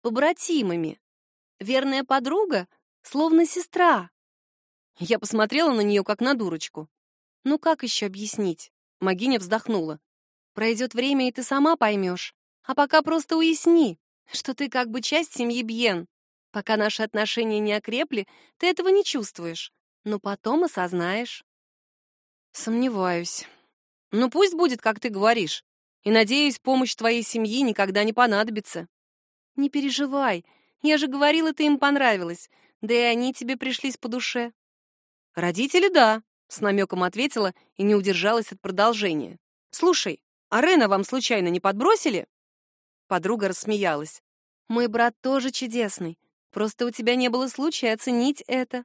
побратимами. Верная подруга, словно сестра. Я посмотрела на нее, как на дурочку. Ну как еще объяснить? Магиня вздохнула. Пройдет время, и ты сама поймешь. А пока просто уясни, что ты как бы часть семьи Бьен. Пока наши отношения не окрепли, ты этого не чувствуешь, но потом осознаешь. Сомневаюсь. Ну пусть будет, как ты говоришь. И надеюсь, помощь твоей семьи никогда не понадобится. Не переживай. Я же говорила, ты им понравилась. Да и они тебе пришлись по душе. Родители, да, с намеком ответила и не удержалась от продолжения. Слушай, а Рена вам случайно не подбросили? Подруга рассмеялась. Мой брат тоже чудесный. Просто у тебя не было случая оценить это.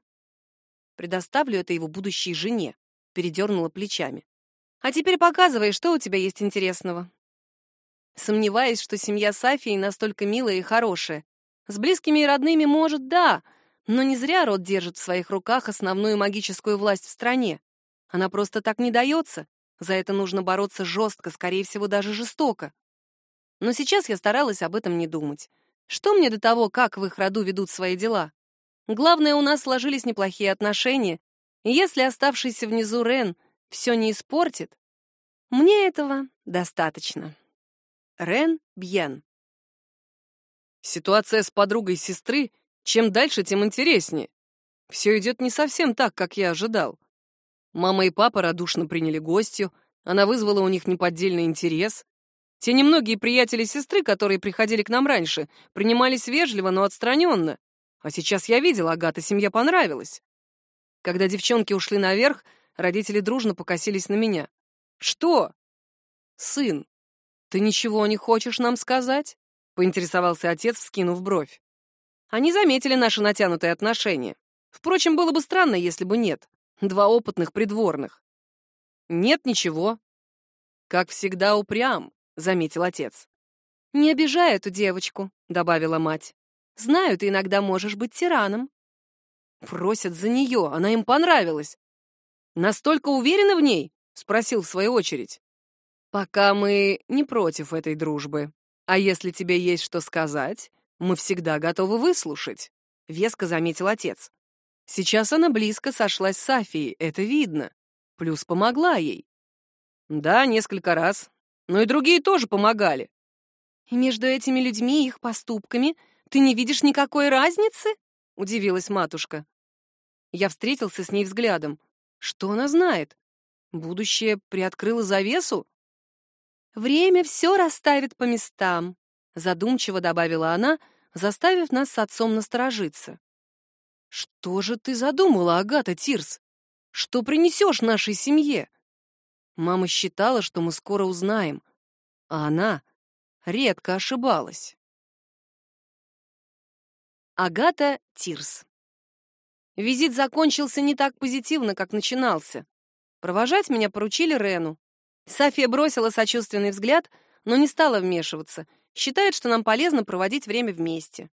Предоставлю это его будущей жене, передернула плечами. А теперь показывай, что у тебя есть интересного. Сомневаюсь, что семья Сафии настолько милая и хорошая. С близкими и родными, может, да, Но не зря род держит в своих руках основную магическую власть в стране. Она просто так не дается. За это нужно бороться жестко, скорее всего, даже жестоко. Но сейчас я старалась об этом не думать. Что мне до того, как в их роду ведут свои дела? Главное, у нас сложились неплохие отношения, и если оставшийся внизу Рен все не испортит, мне этого достаточно. Рен Бьен. Ситуация с подругой сестры чем дальше, тем интереснее. Все идет не совсем так, как я ожидал. Мама и папа радушно приняли гостью, она вызвала у них неподдельный интерес. Те немногие приятели сестры, которые приходили к нам раньше, принимались вежливо, но отстраненно. А сейчас я видел, Агата семья понравилась. Когда девчонки ушли наверх, родители дружно покосились на меня. «Что?» «Сын, ты ничего не хочешь нам сказать?» — поинтересовался отец, вскинув бровь. Они заметили наши натянутые отношения. Впрочем, было бы странно, если бы нет. Два опытных придворных. Нет ничего. Как всегда упрям, заметил отец. Не обижай эту девочку, добавила мать. Знаю, ты иногда можешь быть тираном. Просят за нее, она им понравилась. Настолько уверена в ней? Спросил в свою очередь. Пока мы не против этой дружбы. А если тебе есть что сказать, мы всегда готовы выслушать», — веско заметил отец. Сейчас она близко сошлась с Софией, это видно. Плюс помогла ей. Да, несколько раз. Но и другие тоже помогали. И между этими людьми и их поступками ты не видишь никакой разницы? Удивилась матушка. Я встретился с ней взглядом. Что она знает? Будущее приоткрыло завесу? Время все расставит по местам, задумчиво добавила она, заставив нас с отцом насторожиться. Что же ты задумала, Агата Тирс? Что принесешь нашей семье? Мама считала, что мы скоро узнаем, а она редко ошибалась. Агата Тирс. Визит закончился не так позитивно, как начинался. Провожать меня поручили Рену. София бросила сочувственный взгляд, но не стала вмешиваться — Считает, что нам полезно проводить время вместе.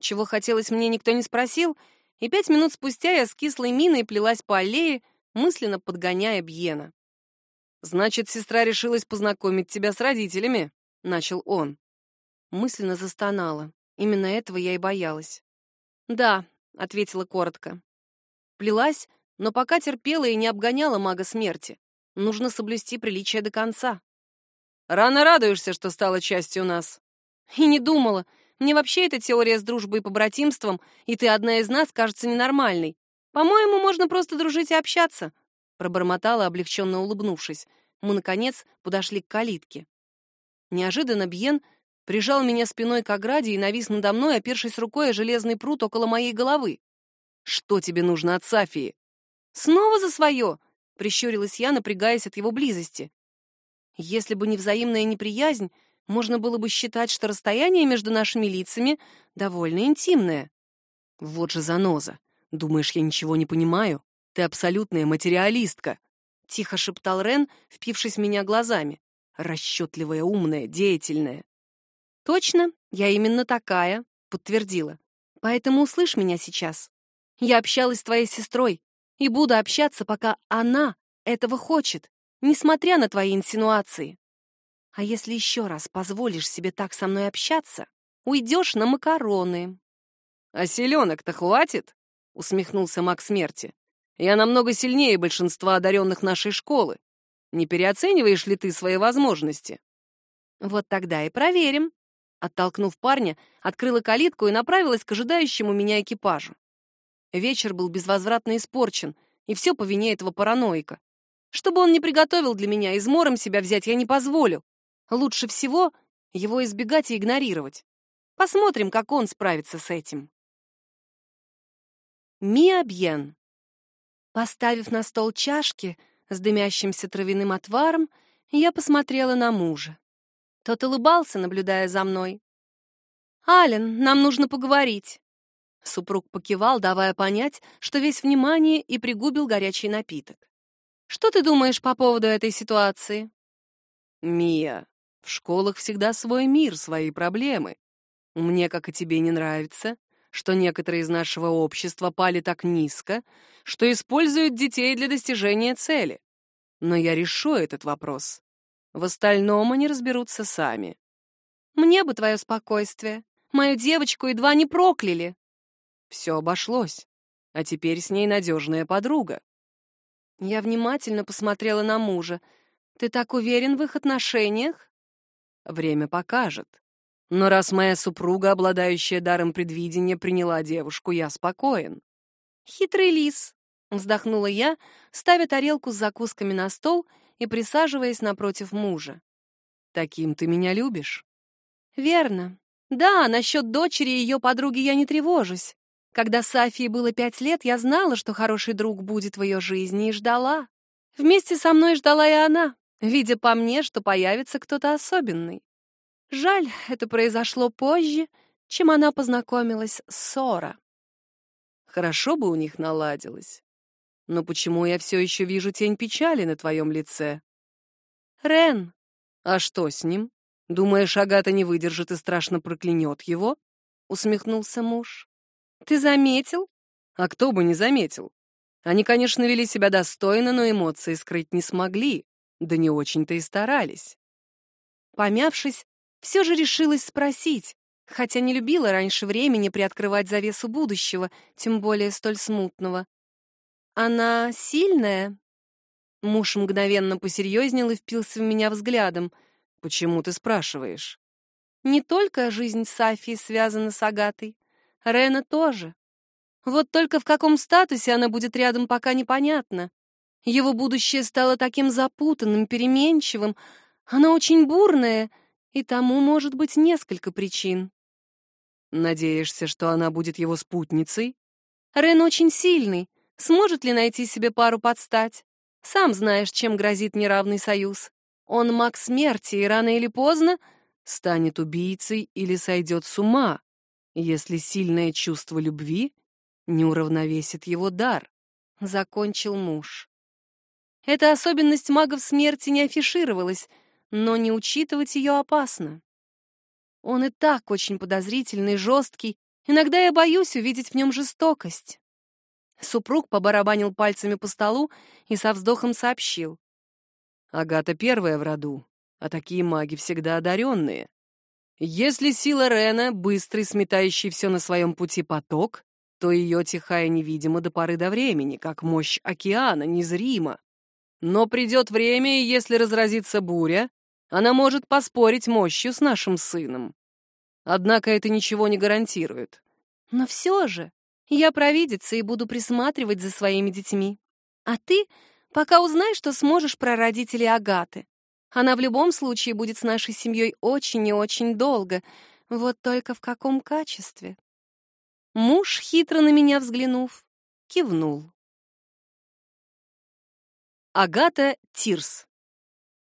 Чего хотелось мне, никто не спросил, и пять минут спустя я с кислой миной плелась по аллее, мысленно подгоняя Бьена. «Значит, сестра решилась познакомить тебя с родителями?» — начал он. Мысленно застонала. Именно этого я и боялась. «Да», — ответила коротко. Плелась, но пока терпела и не обгоняла мага смерти. Нужно соблюсти приличие до конца. Рано радуешься, что стала частью нас. И не думала. Мне вообще эта теория с дружбой и побратимством, и ты одна из нас, кажется ненормальной. По-моему, можно просто дружить и общаться. Пробормотала, облегченно улыбнувшись. Мы, наконец, подошли к калитке. Неожиданно Бьен прижал меня спиной к ограде и навис надо мной, опершись рукой о железный пруд около моей головы. «Что тебе нужно от Сафии?» «Снова за свое!» — прищурилась я, напрягаясь от его близости. Если бы не взаимная неприязнь, можно было бы считать, что расстояние между нашими лицами довольно интимное. Вот же заноза. Думаешь, я ничего не понимаю? Ты абсолютная материалистка. Тихо шептал Рен, впившись в меня глазами. Расчетливая, умная, деятельная. Точно, я именно такая, подтвердила. Поэтому услышь меня сейчас. Я общалась с твоей сестрой и буду общаться, пока она этого хочет несмотря на твои инсинуации. А если еще раз позволишь себе так со мной общаться, уйдешь на макароны. А селенок-то хватит? Усмехнулся маг смерти. Я намного сильнее большинства одаренных нашей школы. Не переоцениваешь ли ты свои возможности? Вот тогда и проверим. Оттолкнув парня, открыла калитку и направилась к ожидающему меня экипажу. Вечер был безвозвратно испорчен, и все по вине этого параноика. Чтобы он не приготовил для меня, измором себя взять я не позволю. Лучше всего его избегать и игнорировать. Посмотрим, как он справится с этим. Миа Бьен. Поставив на стол чашки с дымящимся травяным отваром, я посмотрела на мужа. Тот улыбался, наблюдая за мной. «Ален, нам нужно поговорить». Супруг покивал, давая понять, что весь внимание и пригубил горячий напиток. Что ты думаешь по поводу этой ситуации? Мия, в школах всегда свой мир, свои проблемы. Мне, как и тебе, не нравится, что некоторые из нашего общества пали так низко, что используют детей для достижения цели. Но я решу этот вопрос. В остальном они разберутся сами. Мне бы твое спокойствие. Мою девочку едва не прокляли. Все обошлось. А теперь с ней надежная подруга. Я внимательно посмотрела на мужа. Ты так уверен в их отношениях? Время покажет. Но раз моя супруга, обладающая даром предвидения, приняла девушку, я спокоен. Хитрый лис, вздохнула я, ставя тарелку с закусками на стол и присаживаясь напротив мужа. Таким ты меня любишь? Верно. Да, насчет дочери и ее подруги я не тревожусь. Когда Сафии было пять лет, я знала, что хороший друг будет в ее жизни, и ждала. Вместе со мной ждала и она, видя по мне, что появится кто-то особенный. Жаль, это произошло позже, чем она познакомилась с Сора. Хорошо бы у них наладилось. Но почему я все еще вижу тень печали на твоем лице? Рен. А что с ним? Думаешь, Агата не выдержит и страшно проклянет его? Усмехнулся муж. Ты заметил? А кто бы не заметил. Они, конечно, вели себя достойно, но эмоции скрыть не смогли. Да не очень-то и старались. Помявшись, все же решилась спросить, хотя не любила раньше времени приоткрывать завесу будущего, тем более столь смутного. Она сильная? Муж мгновенно посерьезнел и впился в меня взглядом. Почему ты спрашиваешь? Не только жизнь Сафии связана с Агатой. Рена тоже. Вот только в каком статусе она будет рядом, пока непонятно. Его будущее стало таким запутанным, переменчивым. Оно очень бурное, и тому может быть несколько причин. Надеешься, что она будет его спутницей? Рен очень сильный. Сможет ли найти себе пару подстать? Сам знаешь, чем грозит неравный союз. Он маг смерти, и рано или поздно станет убийцей или сойдет с ума, если сильное чувство любви не уравновесит его дар, — закончил муж. Эта особенность магов смерти не афишировалась, но не учитывать ее опасно. Он и так очень подозрительный, жесткий, иногда я боюсь увидеть в нем жестокость. Супруг побарабанил пальцами по столу и со вздохом сообщил. Агата первая в роду, а такие маги всегда одаренные. Если сила Рена — быстрый, сметающий все на своем пути поток, то ее тихая невидима до поры до времени, как мощь океана, незрима. Но придет время, и если разразится буря, она может поспорить мощью с нашим сыном. Однако это ничего не гарантирует. Но все же я провидица и буду присматривать за своими детьми. А ты пока узнай, что сможешь про родителей Агаты. Она в любом случае будет с нашей семьей очень и очень долго. Вот только в каком качестве? Муж, хитро на меня взглянув, кивнул. Агата Тирс.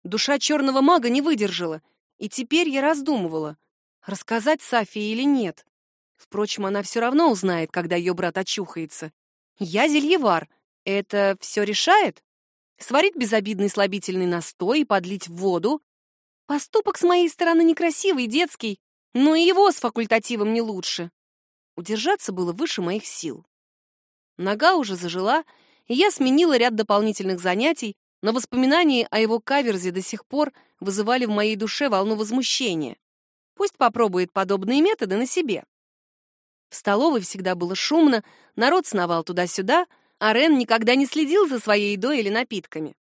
Душа черного мага не выдержала, и теперь я раздумывала, рассказать Сафии или нет. Впрочем, она все равно узнает, когда ее брат очухается. Я зельевар. Это все решает? Сварить безобидный слабительный настой и подлить в воду? Поступок с моей стороны некрасивый, детский, но и его с факультативом не лучше. Удержаться было выше моих сил. Нога уже зажила, и я сменила ряд дополнительных занятий, но воспоминания о его каверзе до сих пор вызывали в моей душе волну возмущения. Пусть попробует подобные методы на себе. В столовой всегда было шумно, народ сновал туда-сюда, а Рен никогда не следил за своей едой или напитками.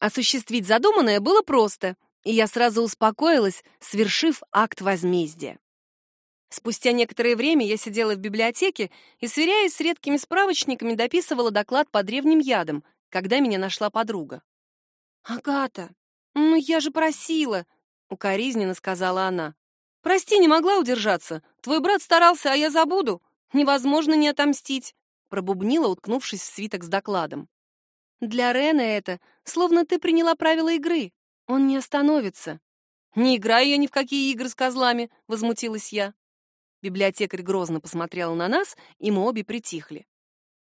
Осуществить задуманное было просто, и я сразу успокоилась, свершив акт возмездия. Спустя некоторое время я сидела в библиотеке и, сверяясь с редкими справочниками, дописывала доклад по древним ядам, когда меня нашла подруга. «Агата, ну я же просила!» — укоризненно сказала она. «Прости, не могла удержаться. Твой брат старался, а я забуду. Невозможно не отомстить», — пробубнила, уткнувшись в свиток с докладом. «Для Рена это, словно ты приняла правила игры. Он не остановится». «Не играю я ни в какие игры с козлами», — возмутилась я. Библиотекарь грозно посмотрела на нас, и мы обе притихли.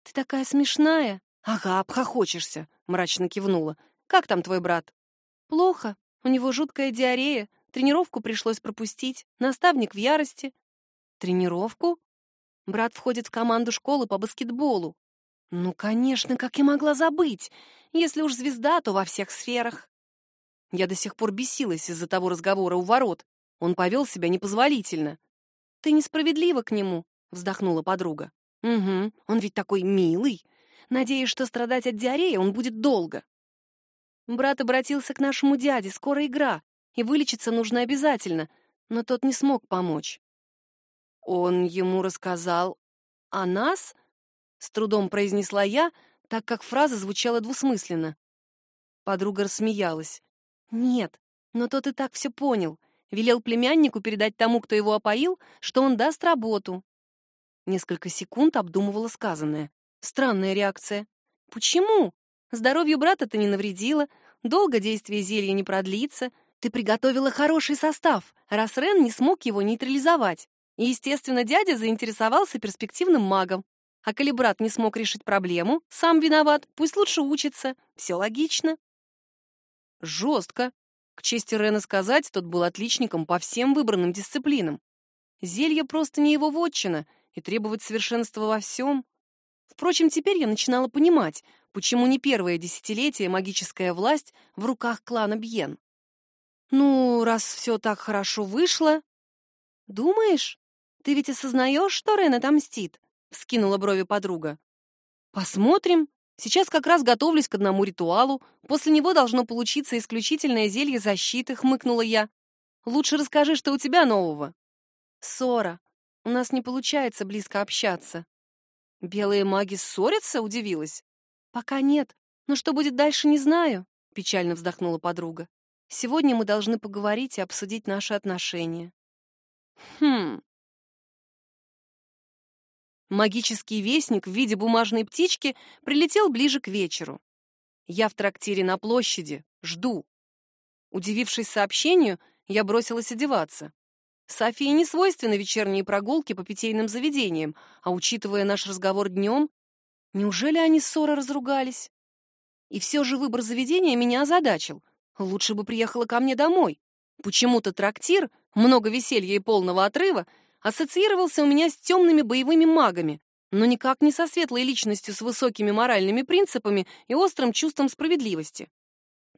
«Ты такая смешная!» «Ага, обхохочешься», — мрачно кивнула. «Как там твой брат?» «Плохо. У него жуткая диарея. Тренировку пришлось пропустить. Наставник в ярости. Тренировку? Брат входит в команду школы по баскетболу. Ну, конечно, как я могла забыть? Если уж звезда, то во всех сферах. Я до сих пор бесилась из-за того разговора у ворот. Он повел себя непозволительно. «Ты несправедлива к нему», — вздохнула подруга. «Угу, он ведь такой милый. Надеюсь, что страдать от диареи он будет долго». Брат обратился к нашему дяде, скоро игра, и вылечиться нужно обязательно, но тот не смог помочь. «Он ему рассказал о нас?» — с трудом произнесла я, так как фраза звучала двусмысленно. Подруга рассмеялась. «Нет, но тот и так все понял. Велел племяннику передать тому, кто его опоил, что он даст работу». Несколько секунд обдумывала сказанное. Странная реакция. «Почему? Здоровью брата-то не навредило, долго действие зелья не продлится. Ты приготовила хороший состав, раз Рен не смог его нейтрализовать. И, естественно, дядя заинтересовался перспективным магом. А коли брат не смог решить проблему, сам виноват, пусть лучше учится. Все логично. Жестко. К чести Рена сказать, тот был отличником по всем выбранным дисциплинам. Зелье просто не его вотчина, и требовать совершенства во всем. Впрочем, теперь я начинала понимать, почему не первое десятилетие магическая власть в руках клана Бьен. Ну, раз все так хорошо вышло... Думаешь? Ты ведь осознаешь, что Рен отомстит? Вскинула брови подруга. Посмотрим. Сейчас как раз готовлюсь к одному ритуалу. После него должно получиться исключительное зелье защиты, хмыкнула я. Лучше расскажи, что у тебя нового. Ссора. У нас не получается близко общаться. Белые маги ссорятся, удивилась. Пока нет, но что будет дальше, не знаю, печально вздохнула подруга. Сегодня мы должны поговорить и обсудить наши отношения. Хм, Магический вестник в виде бумажной птички прилетел ближе к вечеру. Я в трактире на площади, жду. Удивившись сообщению, я бросилась одеваться. Софии не свойственны вечерние прогулки по питейным заведениям, а учитывая наш разговор днем, неужели они ссоры разругались? И все же выбор заведения меня озадачил. Лучше бы приехала ко мне домой. Почему-то трактир, много веселья и полного отрыва, ассоциировался у меня с темными боевыми магами, но никак не со светлой личностью с высокими моральными принципами и острым чувством справедливости.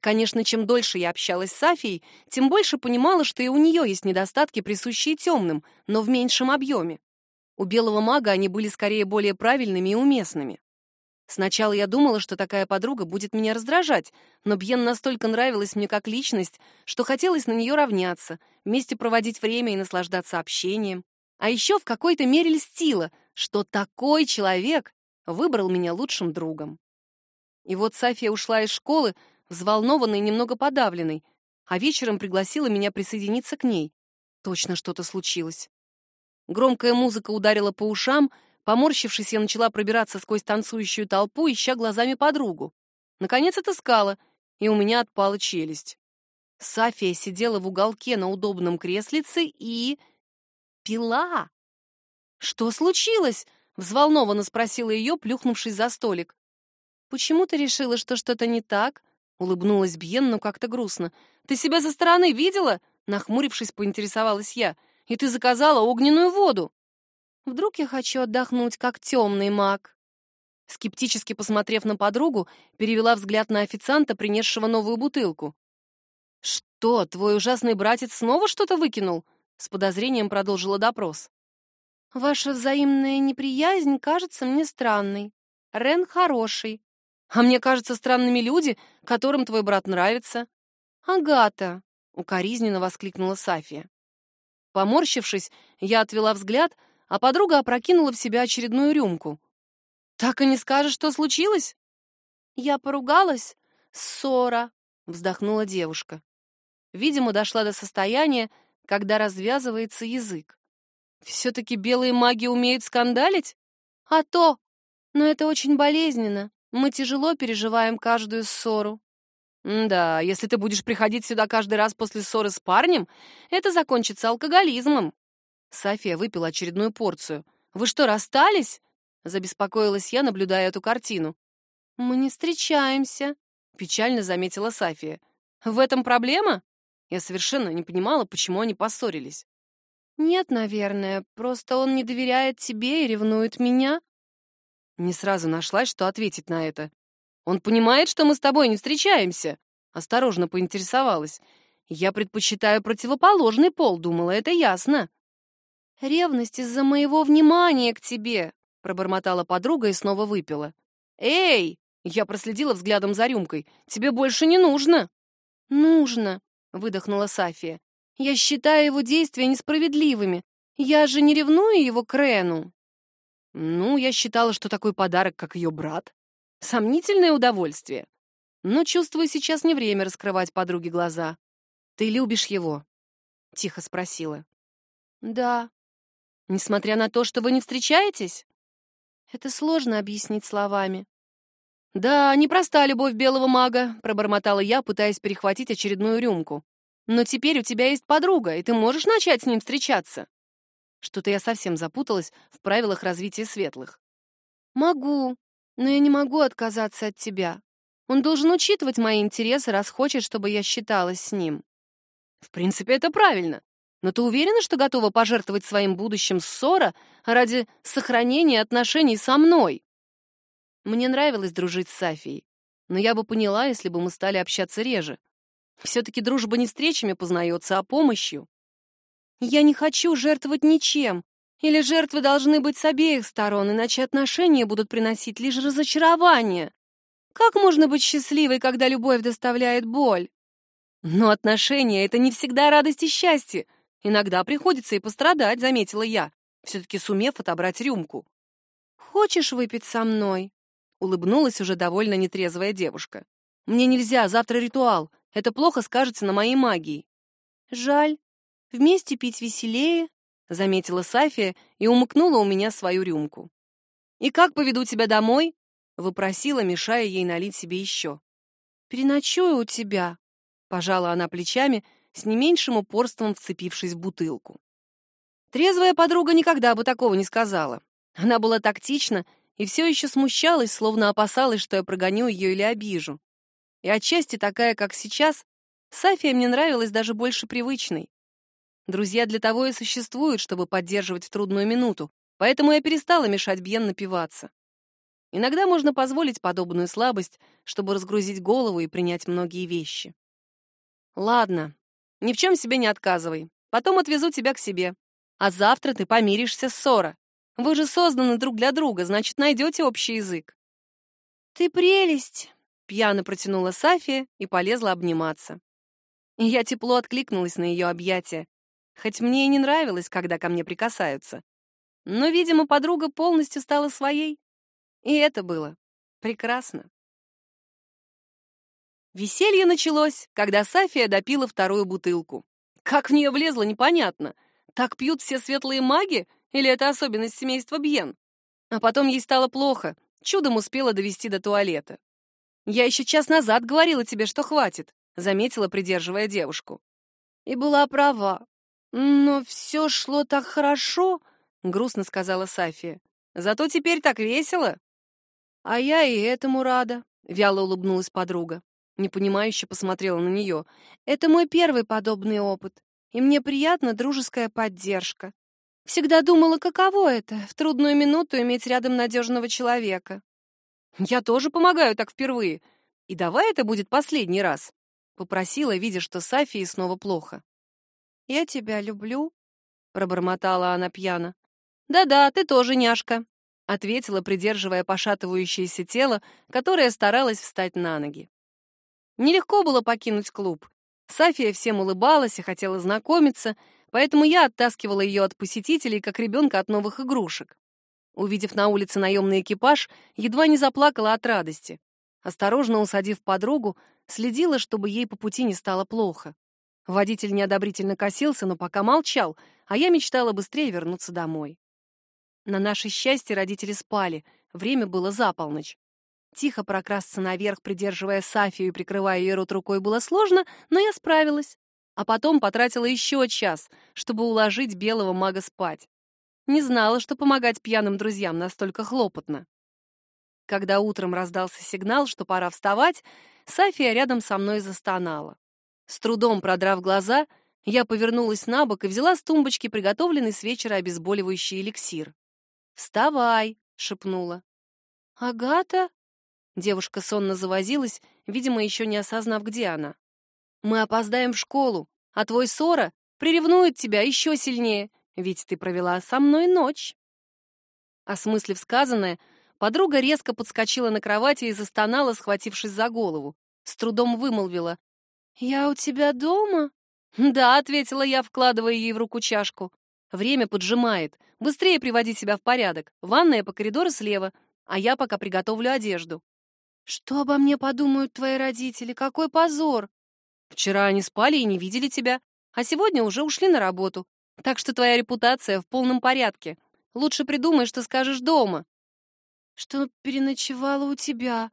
Конечно, чем дольше я общалась с Афией, тем больше понимала, что и у нее есть недостатки, присущие темным, но в меньшем объеме. У белого мага они были скорее более правильными и уместными. Сначала я думала, что такая подруга будет меня раздражать, но Бьен настолько нравилась мне как личность, что хотелось на нее равняться, вместе проводить время и наслаждаться общением. А еще в какой-то мере льстила, что такой человек выбрал меня лучшим другом. И вот Сафия ушла из школы, взволнованной и немного подавленной, а вечером пригласила меня присоединиться к ней. Точно что-то случилось. Громкая музыка ударила по ушам, поморщившись, я начала пробираться сквозь танцующую толпу, ища глазами подругу. Наконец отыскала, и у меня отпала челюсть. Сафия сидела в уголке на удобном креслице и пила. «Что случилось?» — взволнованно спросила ее, плюхнувшись за столик. «Почему ты решила, что что-то не так?» — улыбнулась Бьен, но как-то грустно. «Ты себя со стороны видела?» — нахмурившись, поинтересовалась я. «И ты заказала огненную воду». «Вдруг я хочу отдохнуть, как темный маг?» Скептически посмотрев на подругу, перевела взгляд на официанта, принесшего новую бутылку. «Что, твой ужасный братец снова что-то выкинул?» С подозрением продолжила допрос. «Ваша взаимная неприязнь кажется мне странной. Рен хороший. А мне кажется странными люди, которым твой брат нравится». «Агата!» — укоризненно воскликнула Сафия. Поморщившись, я отвела взгляд, а подруга опрокинула в себя очередную рюмку. «Так и не скажешь, что случилось?» «Я поругалась. Ссора», — вздохнула девушка. Видимо, дошла до состояния, когда развязывается язык. Все-таки белые маги умеют скандалить? А то! Но это очень болезненно. Мы тяжело переживаем каждую ссору. Да, если ты будешь приходить сюда каждый раз после ссоры с парнем, это закончится алкоголизмом. София выпила очередную порцию. Вы что, расстались? Забеспокоилась я, наблюдая эту картину. Мы не встречаемся, печально заметила София. В этом проблема? Я совершенно не понимала, почему они поссорились. Нет, наверное, просто он не доверяет тебе и ревнует меня. Не сразу нашлась, что ответить на это. Он понимает, что мы с тобой не встречаемся. Осторожно поинтересовалась. Я предпочитаю противоположный пол, думала, это ясно. Ревность из-за моего внимания к тебе, пробормотала подруга и снова выпила. Эй, я проследила взглядом за рюмкой. Тебе больше не нужно. Нужно, выдохнула Сафия. Я считаю его действия несправедливыми. Я же не ревную его к Рену. Ну, я считала, что такой подарок, как ее брат, сомнительное удовольствие. Но чувствую, сейчас не время раскрывать подруге глаза. Ты любишь его? Тихо спросила. Да. Несмотря на то, что вы не встречаетесь? Это сложно объяснить словами. Да, непроста любовь белого мага, пробормотала я, пытаясь перехватить очередную рюмку. Но теперь у тебя есть подруга, и ты можешь начать с ним встречаться. Что-то я совсем запуталась в правилах развития светлых. Могу, но я не могу отказаться от тебя. Он должен учитывать мои интересы, раз хочет, чтобы я считалась с ним. В принципе, это правильно. Но ты уверена, что готова пожертвовать своим будущим ссора ради сохранения отношений со мной? Мне нравилось дружить с Сафией, но я бы поняла, если бы мы стали общаться реже. Все-таки дружба не встречами познается, а помощью. Я не хочу жертвовать ничем. Или жертвы должны быть с обеих сторон, иначе отношения будут приносить лишь разочарование. Как можно быть счастливой, когда любовь доставляет боль? Но отношения — это не всегда радость и счастье. Иногда приходится и пострадать, заметила я, все-таки сумев отобрать рюмку. «Хочешь выпить со мной?» — улыбнулась уже довольно нетрезвая девушка. «Мне нельзя, завтра ритуал. Это плохо скажется на моей магии». «Жаль. Вместе пить веселее», — заметила Сафия и умыкнула у меня свою рюмку. «И как поведу тебя домой?» — выпросила, мешая ей налить себе еще. «Переночую у тебя», — пожала она плечами, с не меньшим упорством вцепившись в бутылку. Трезвая подруга никогда бы такого не сказала. Она была тактична и все еще смущалась, словно опасалась, что я прогоню ее или обижу. И отчасти такая, как сейчас, Сафия мне нравилась даже больше привычной. Друзья для того и существуют, чтобы поддерживать в трудную минуту, поэтому я перестала мешать Бьен напиваться. Иногда можно позволить подобную слабость, чтобы разгрузить голову и принять многие вещи. Ладно, ни в чем себе не отказывай. Потом отвезу тебя к себе. А завтра ты помиришься с Сора. Вы же созданы друг для друга, значит, найдете общий язык. Ты прелесть, пьяно протянула Сафия и полезла обниматься. Я тепло откликнулась на ее объятия, хоть мне и не нравилось, когда ко мне прикасаются. Но, видимо, подруга полностью стала своей. И это было прекрасно. Веселье началось, когда Сафия допила вторую бутылку. Как в нее влезло, непонятно. Так пьют все светлые маги? Или это особенность семейства Бьен? А потом ей стало плохо. Чудом успела довести до туалета. «Я еще час назад говорила тебе, что хватит», — заметила, придерживая девушку. «И была права. Но все шло так хорошо», — грустно сказала Сафия. «Зато теперь так весело». «А я и этому рада», — вяло улыбнулась подруга. Непонимающе посмотрела на нее. «Это мой первый подобный опыт, и мне приятна дружеская поддержка. Всегда думала, каково это — в трудную минуту иметь рядом надежного человека». «Я тоже помогаю так впервые. И давай это будет последний раз», — попросила, видя, что Сафии снова плохо. «Я тебя люблю», — пробормотала она пьяно. «Да-да, ты тоже няшка», — ответила, придерживая пошатывающееся тело, которое старалось встать на ноги. Нелегко было покинуть клуб. Сафия всем улыбалась и хотела знакомиться, поэтому я оттаскивала ее от посетителей, как ребенка от новых игрушек. Увидев на улице наемный экипаж, едва не заплакала от радости. Осторожно усадив подругу, следила, чтобы ей по пути не стало плохо. Водитель неодобрительно косился, но пока молчал, а я мечтала быстрее вернуться домой. На наше счастье родители спали, время было за полночь. Тихо прокрасться наверх, придерживая Сафию и прикрывая ее рот рукой, было сложно, но я справилась. А потом потратила еще час, чтобы уложить белого мага спать. Не знала, что помогать пьяным друзьям настолько хлопотно. Когда утром раздался сигнал, что пора вставать, Сафия рядом со мной застонала. С трудом продрав глаза, Я повернулась на бок и взяла с тумбочки приготовленный с вечера обезболивающий эликсир. «Вставай!» — шепнула. «Агата?» Девушка сонно завозилась, видимо, еще не осознав, где она. «Мы опоздаем в школу, а твой Сора приревнует тебя еще сильнее, ведь ты провела со мной ночь». Осмыслив сказанное, подруга резко подскочила на кровати и застонала, схватившись за голову. С трудом вымолвила. «Я у тебя дома?» «Да», — ответила я, вкладывая ей в руку чашку. «Время поджимает. Быстрее приводи себя в порядок. Ванная по коридору слева, а я пока приготовлю одежду». «Что обо мне подумают твои родители? Какой позор!» «Вчера они спали и не видели тебя, а сегодня уже ушли на работу. Так что твоя репутация в полном порядке. Лучше придумай, что скажешь дома». «Что переночевала у тебя.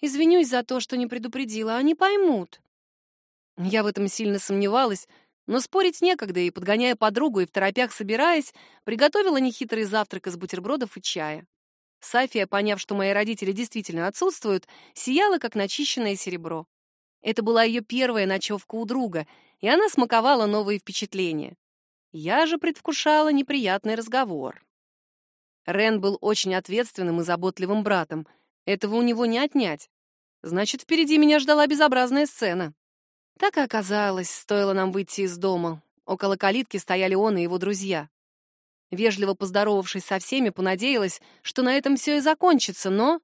Извинюсь за то, что не предупредила. Они поймут». Я в этом сильно сомневалась, но спорить некогда, и, подгоняя подругу и в торопях собираясь, приготовила нехитрый завтрак из бутербродов и чая. Сафия, поняв, что мои родители действительно отсутствуют, сияла, как начищенное серебро. Это была ее первая ночевка у друга, и она смаковала новые впечатления. Я же предвкушала неприятный разговор. Рен был очень ответственным и заботливым братом. Этого у него не отнять. Значит, впереди меня ждала безобразная сцена. Так и оказалось, стоило нам выйти из дома. Около калитки стояли он и его друзья. Вежливо поздоровавшись со всеми, понадеялась, что на этом все и закончится, но...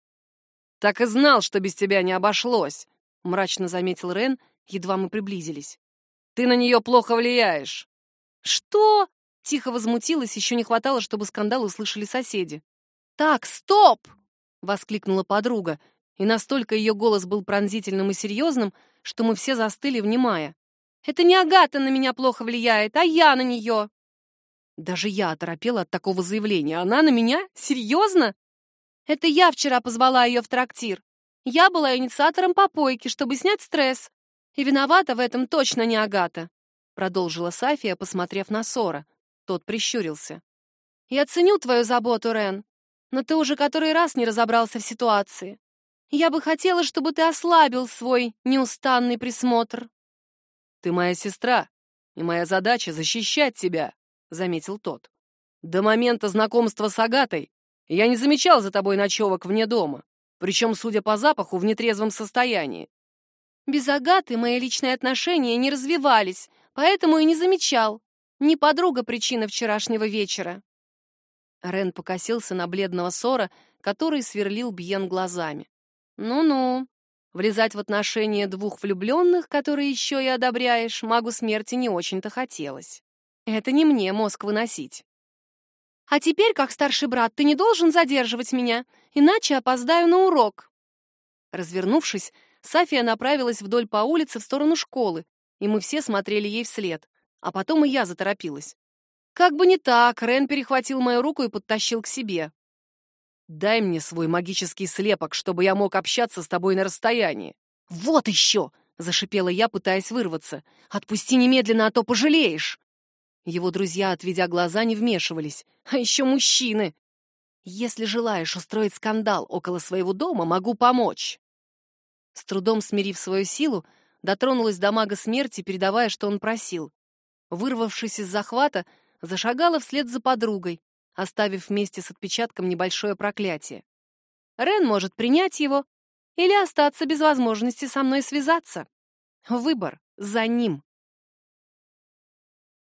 «Так и знал, что без тебя не обошлось», — мрачно заметил Рен, едва мы приблизились. «Ты на нее плохо влияешь». «Что?» — тихо возмутилась, еще не хватало, чтобы скандал услышали соседи. «Так, стоп!» — воскликнула подруга, и настолько ее голос был пронзительным и серьезным, что мы все застыли, внимая. «Это не Агата на меня плохо влияет, а я на нее!» Даже я оторопела от такого заявления. Она на меня? Серьезно? Это я вчера позвала ее в трактир. Я была инициатором попойки, чтобы снять стресс. И виновата в этом точно не Агата. Продолжила Сафия, посмотрев на Сора. Тот прищурился. Я ценю твою заботу, Рен, но ты уже который раз не разобрался в ситуации. Я бы хотела, чтобы ты ослабил свой неустанный присмотр. Ты моя сестра, и моя задача — защищать тебя, — заметил тот. «До момента знакомства с Агатой я не замечал за тобой ночевок вне дома, причем, судя по запаху, в нетрезвом состоянии. Без Агаты мои личные отношения не развивались, поэтому и не замечал. Не подруга причина вчерашнего вечера». Рен покосился на бледного Сора, который сверлил Бьен глазами. «Ну-ну, влезать в отношения двух влюбленных, которые еще и одобряешь, магу смерти не очень-то хотелось». Это не мне мозг выносить. А теперь, как старший брат, ты не должен задерживать меня, иначе опоздаю на урок. Развернувшись, Сафия направилась вдоль по улице в сторону школы, и мы все смотрели ей вслед. А потом и я заторопилась. Как бы не так, Рен перехватил мою руку и подтащил к себе. «Дай мне свой магический слепок, чтобы я мог общаться с тобой на расстоянии». «Вот еще!» — зашипела я, пытаясь вырваться. «Отпусти немедленно, а то пожалеешь!» Его друзья, отведя глаза, не вмешивались. А еще мужчины. Если желаешь устроить скандал около своего дома, могу помочь. С трудом смирив свою силу, дотронулась до мага смерти, передавая, что он просил. Вырвавшись из захвата, зашагала вслед за подругой, оставив вместе с отпечатком небольшое проклятие. Рен может принять его или остаться без возможности со мной связаться. Выбор за ним.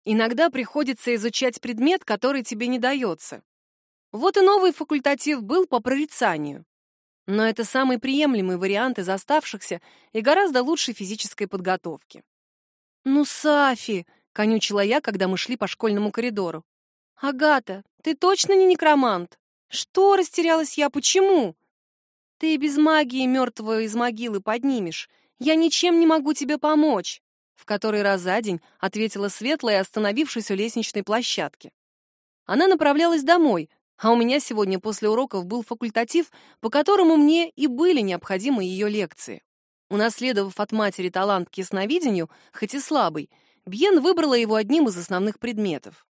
Иногда приходится изучать предмет, который тебе не дается. Вот и новый факультатив был по прорицанию. Но это самый приемлемый вариант из оставшихся и гораздо лучше физической подготовки. «Ну, Сафи!» — конючила я, когда мы шли по школьному коридору. «Агата, ты точно не некромант? Что растерялась я? Почему?» «Ты без магии мертвую из могилы поднимешь. Я ничем не могу тебе помочь в который раз за день ответила Светлая, остановившись у лестничной площадки. Она направлялась домой, а у меня сегодня после уроков был факультатив, по которому мне и были необходимы ее лекции. Унаследовав от матери талант к ясновидению, хоть и слабый, Бьен выбрала его одним из основных предметов.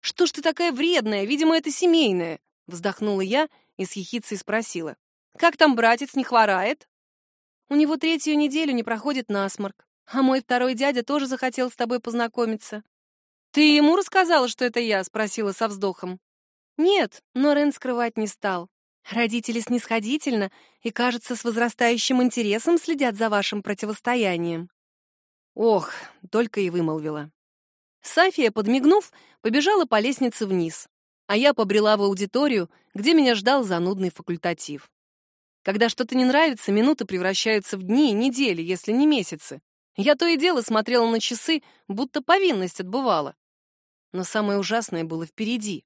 «Что ж ты такая вредная? Видимо, это семейное!» Вздохнула я и с ехицей спросила. «Как там братец, не хворает?» «У него третью неделю не проходит насморк. А мой второй дядя тоже захотел с тобой познакомиться. Ты ему рассказала, что это я, спросила со вздохом. Нет, но Рен скрывать не стал. Родители снисходительно и, кажется, с возрастающим интересом следят за вашим противостоянием. Ох, только и вымолвила. Сафия, подмигнув, побежала по лестнице вниз, а я побрела в аудиторию, где меня ждал занудный факультатив. Когда что-то не нравится, минуты превращаются в дни недели, если не месяцы. Я то и дело смотрела на часы, будто повинность отбывала. Но самое ужасное было впереди.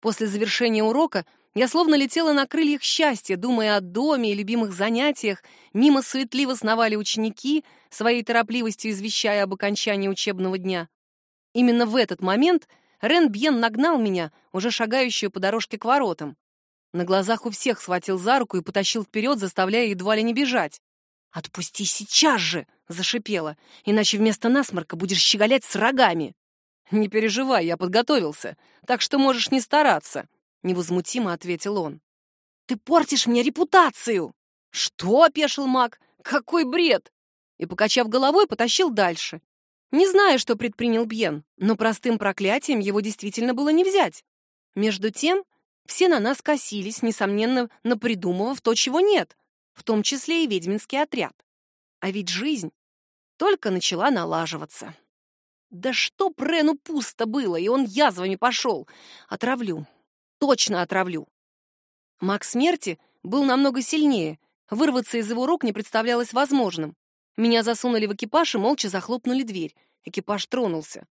После завершения урока я словно летела на крыльях счастья, думая о доме и любимых занятиях. Мимо суетливо сновали ученики, своей торопливостью извещая об окончании учебного дня. Именно в этот момент Рен Бьен нагнал меня, уже шагающую по дорожке к воротам. На глазах у всех схватил за руку и потащил вперед, заставляя едва ли не бежать. «Отпусти сейчас же!» — зашипела. «Иначе вместо насморка будешь щеголять с рогами!» «Не переживай, я подготовился, так что можешь не стараться», — невозмутимо ответил он. «Ты портишь мне репутацию!» «Что?» — опешил маг. «Какой бред!» И, покачав головой, потащил дальше. Не знаю, что предпринял Бьен, но простым проклятием его действительно было не взять. Между тем, все на нас косились, несомненно, напридумывав то, чего нет, в том числе и ведьминский отряд. А ведь жизнь только начала налаживаться. Да что Прену пусто было, и он язвами пошел. Отравлю. Точно отравлю. Маг смерти был намного сильнее. Вырваться из его рук не представлялось возможным. Меня засунули в экипаж и молча захлопнули дверь. Экипаж тронулся.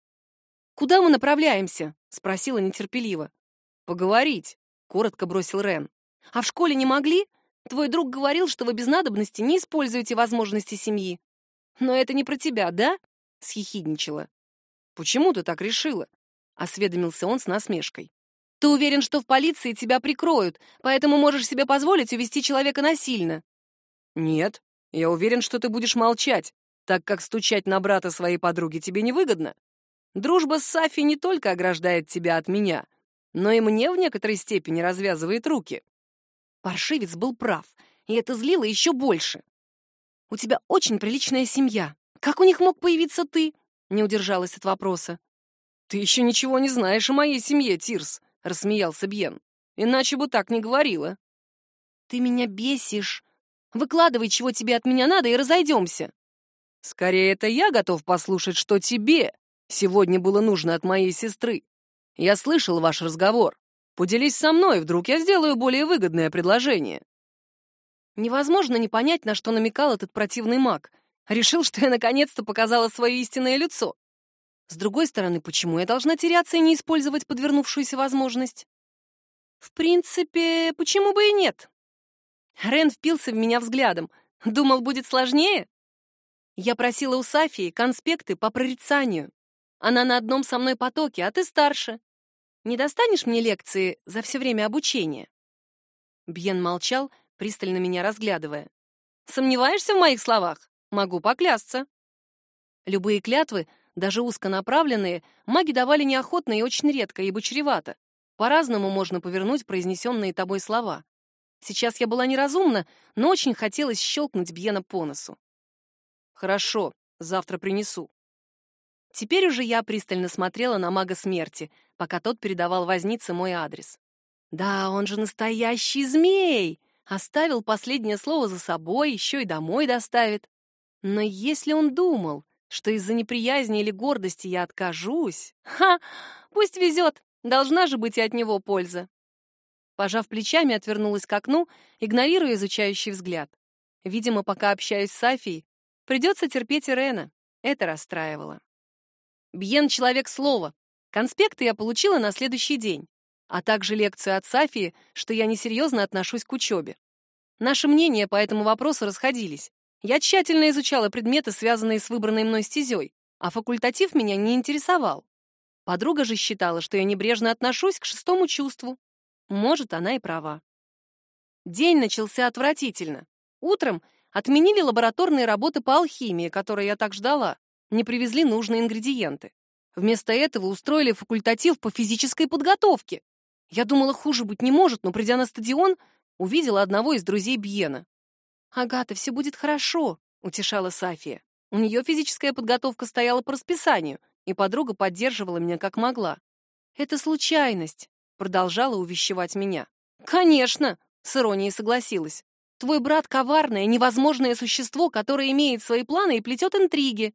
«Куда мы направляемся?» — спросила нетерпеливо. «Поговорить», — коротко бросил Рен. «А в школе не могли? Твой друг говорил, что вы без надобности не используете возможности семьи». «Но это не про тебя, да?» — съехидничала. «Почему ты так решила?» — осведомился он с насмешкой. «Ты уверен, что в полиции тебя прикроют, поэтому можешь себе позволить увести человека насильно?» «Нет, я уверен, что ты будешь молчать, так как стучать на брата своей подруги тебе невыгодно. Дружба с Сафи не только ограждает тебя от меня, но и мне в некоторой степени развязывает руки». Паршивец был прав, и это злило еще больше. «У тебя очень приличная семья. Как у них мог появиться ты?» Не удержалась от вопроса. «Ты еще ничего не знаешь о моей семье, Тирс», — рассмеялся Бьен. «Иначе бы так не говорила». «Ты меня бесишь. Выкладывай, чего тебе от меня надо, и разойдемся». «Скорее, это я готов послушать, что тебе сегодня было нужно от моей сестры. Я слышал ваш разговор. Поделись со мной, вдруг я сделаю более выгодное предложение». Невозможно не понять, на что намекал этот противный маг. Решил, что я наконец-то показала свое истинное лицо. С другой стороны, почему я должна теряться и не использовать подвернувшуюся возможность? В принципе, почему бы и нет? Рен впился в меня взглядом. Думал, будет сложнее? Я просила у Сафии конспекты по прорицанию. Она на одном со мной потоке, а ты старше. Не достанешь мне лекции за все время обучения?» Бьен молчал, пристально меня разглядывая. «Сомневаешься в моих словах? Могу поклясться. Любые клятвы, даже узконаправленные, маги давали неохотно и очень редко, ибо чревато. По-разному можно повернуть произнесенные тобой слова. Сейчас я была неразумна, но очень хотелось щелкнуть Бьена по носу. «Хорошо, завтра принесу». Теперь уже я пристально смотрела на мага смерти, пока тот передавал вознице мой адрес. Да, он же настоящий змей! Оставил последнее слово за собой, еще и домой доставит. Но если он думал, что из-за неприязни или гордости я откажусь, ха, пусть везет, должна же быть и от него польза. Пожав плечами, отвернулась к окну, игнорируя изучающий взгляд. Видимо, пока общаюсь с Софией, придется терпеть Ирена. Это расстраивало. Бьен — человек слова. Конспекты я получила на следующий день, а также лекцию от Сафии, что я несерьезно отношусь к учебе. Наши мнения по этому вопросу расходились. Я тщательно изучала предметы, связанные с выбранной мной стезей, а факультатив меня не интересовал. Подруга же считала, что я небрежно отношусь к шестому чувству. Может, она и права. День начался отвратительно. Утром отменили лабораторные работы по алхимии, которые я так ждала, не привезли нужные ингредиенты. Вместо этого устроили факультатив по физической подготовке. Я думала, хуже быть не может, но придя на стадион, увидела одного из друзей Бьена. «Агата, все будет хорошо», — утешала Сафия. У нее физическая подготовка стояла по расписанию, и подруга поддерживала меня как могла. «Это случайность», — продолжала увещевать меня. «Конечно», — с иронией согласилась. «Твой брат — коварное, невозможное существо, которое имеет свои планы и плетет интриги».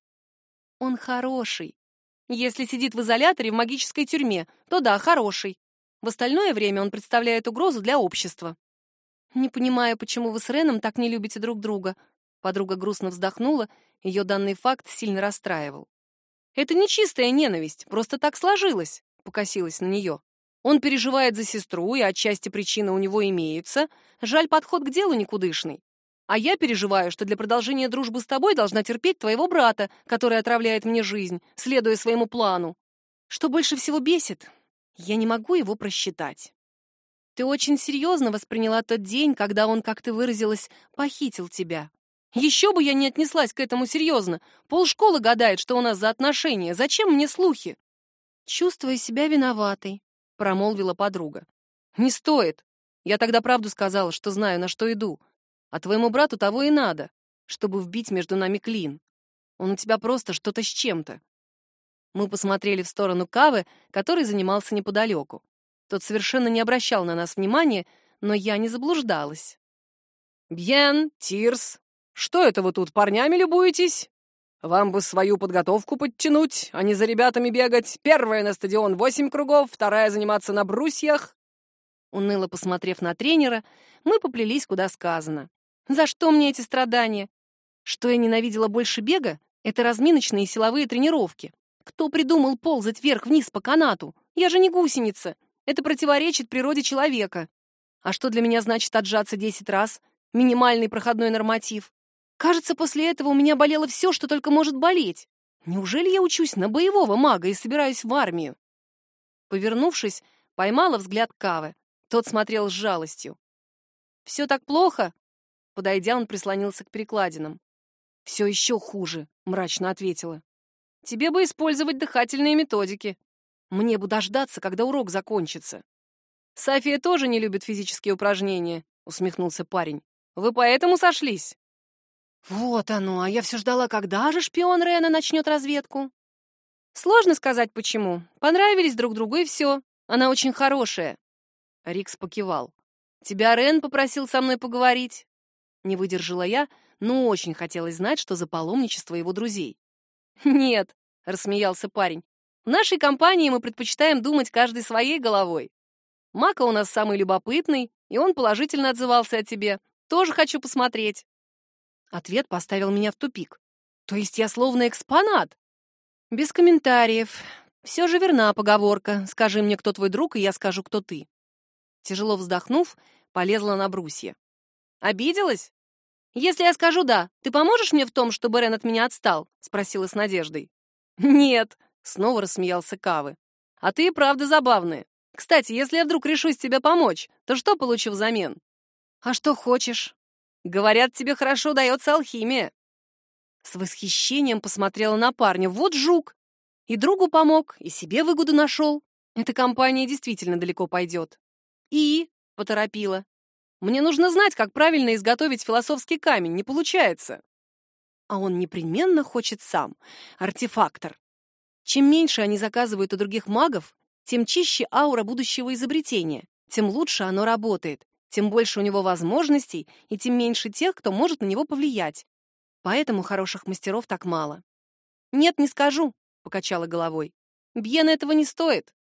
«Он хороший. Если сидит в изоляторе в магической тюрьме, то да, хороший. В остальное время он представляет угрозу для общества». «Не понимаю, почему вы с Реном так не любите друг друга». Подруга грустно вздохнула, ее данный факт сильно расстраивал. «Это не чистая ненависть, просто так сложилось», — покосилась на нее. «Он переживает за сестру, и отчасти причины у него имеются. Жаль, подход к делу никудышный. А я переживаю, что для продолжения дружбы с тобой должна терпеть твоего брата, который отравляет мне жизнь, следуя своему плану. Что больше всего бесит, я не могу его просчитать. Ты очень серьезно восприняла тот день, когда он, как ты выразилась, похитил тебя. Еще бы я не отнеслась к этому серьезно. Полшколы гадает, что у нас за отношения. Зачем мне слухи? Чувствую себя виноватой, промолвила подруга. Не стоит. Я тогда правду сказала, что знаю, на что иду. А твоему брату того и надо, чтобы вбить между нами клин. Он у тебя просто что-то с чем-то. Мы посмотрели в сторону Кавы, который занимался неподалеку. Тот совершенно не обращал на нас внимания, но я не заблуждалась. «Бьен, Тирс, что это вы тут парнями любуетесь? Вам бы свою подготовку подтянуть, а не за ребятами бегать. Первая на стадион восемь кругов, вторая заниматься на брусьях». Уныло посмотрев на тренера, мы поплелись, куда сказано. «За что мне эти страдания? Что я ненавидела больше бега, это разминочные силовые тренировки. Кто придумал ползать вверх-вниз по канату? Я же не гусеница. Это противоречит природе человека. А что для меня значит отжаться 10 раз? Минимальный проходной норматив. Кажется, после этого у меня болело все, что только может болеть. Неужели я учусь на боевого мага и собираюсь в армию? Повернувшись, поймала взгляд Кавы. Тот смотрел с жалостью. «Все так плохо?» Подойдя, он прислонился к перекладинам. «Все еще хуже», — мрачно ответила. «Тебе бы использовать дыхательные методики. Мне бы дождаться, когда урок закончится». «София тоже не любит физические упражнения», — усмехнулся парень. «Вы поэтому сошлись?» Вот оно, а я все ждала, когда же шпион Рена начнет разведку. Сложно сказать, почему. Понравились друг другу, и все. Она очень хорошая. Рикс покивал. Тебя Рен попросил со мной поговорить. Не выдержала я, но очень хотелось знать, что за паломничество его друзей. Нет, рассмеялся парень. В нашей компании мы предпочитаем думать каждый своей головой. Мака у нас самый любопытный, и он положительно отзывался о тебе. Тоже хочу посмотреть. Ответ поставил меня в тупик. То есть я словно экспонат? Без комментариев. Все же верна поговорка. Скажи мне, кто твой друг, и я скажу, кто ты. Тяжело вздохнув, полезла на брусья. Обиделась? Если я скажу «да», ты поможешь мне в том, чтобы Рен от меня отстал? Спросила с надеждой. Нет, снова рассмеялся Кавы. А ты и правда забавная. Кстати, если я вдруг решусь тебе помочь, то что получу взамен? А что хочешь? Говорят, тебе хорошо дается алхимия. С восхищением посмотрела на парня. Вот жук. И другу помог, и себе выгоду нашел. Эта компания действительно далеко пойдет. И, поторопила. Мне нужно знать, как правильно изготовить философский камень. Не получается. А он непременно хочет сам. Артефактор. Чем меньше они заказывают у других магов, тем чище аура будущего изобретения, тем лучше оно работает тем больше у него возможностей и тем меньше тех, кто может на него повлиять. Поэтому хороших мастеров так мало. «Нет, не скажу», — покачала головой. «Бьен этого не стоит.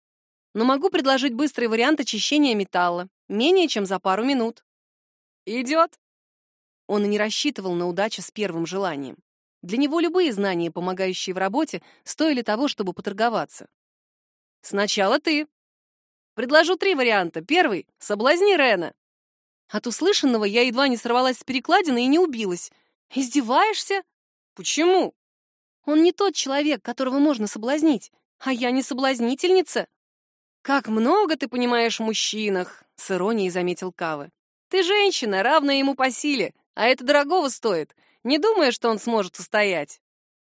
Но могу предложить быстрый вариант очищения металла, менее чем за пару минут». «Идет». Он и не рассчитывал на удачу с первым желанием. Для него любые знания, помогающие в работе, стоили того, чтобы поторговаться. «Сначала ты», Предложу три варианта. Первый — соблазни Рена. От услышанного я едва не сорвалась с перекладины и не убилась. «Издеваешься?» «Почему?» «Он не тот человек, которого можно соблазнить, а я не соблазнительница». «Как много ты понимаешь в мужчинах», — с иронией заметил Кавы. «Ты женщина, равная ему по силе, а это дорогого стоит. Не думая, что он сможет устоять».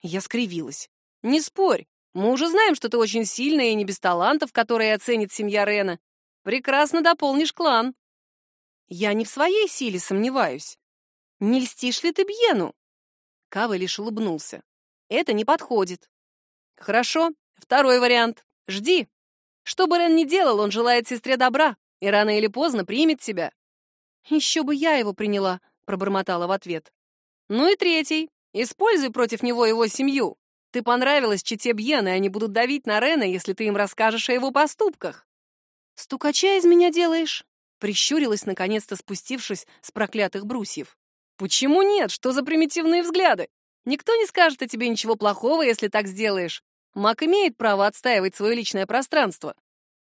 Я скривилась. «Не спорь, мы уже знаем, что ты очень сильная и не без талантов, которые оценит семья Рена. Прекрасно дополнишь клан». Я не в своей силе сомневаюсь. Не льстишь ли ты Бьену? Кава лишь улыбнулся. это не подходит. Хорошо, второй вариант. Жди. Что бы Рен ни делал, он желает сестре добра и рано или поздно примет тебя. Еще бы я его приняла, пробормотала в ответ. Ну и третий. Используй против него его семью. Ты понравилась чете Бьен, и они будут давить на Рена, если ты им расскажешь о его поступках. Стукача из меня делаешь? Прищурилась, наконец-то спустившись с проклятых брусьев. Почему нет? Что за примитивные взгляды? Никто не скажет о тебе ничего плохого, если так сделаешь. Мак имеет право отстаивать свое личное пространство.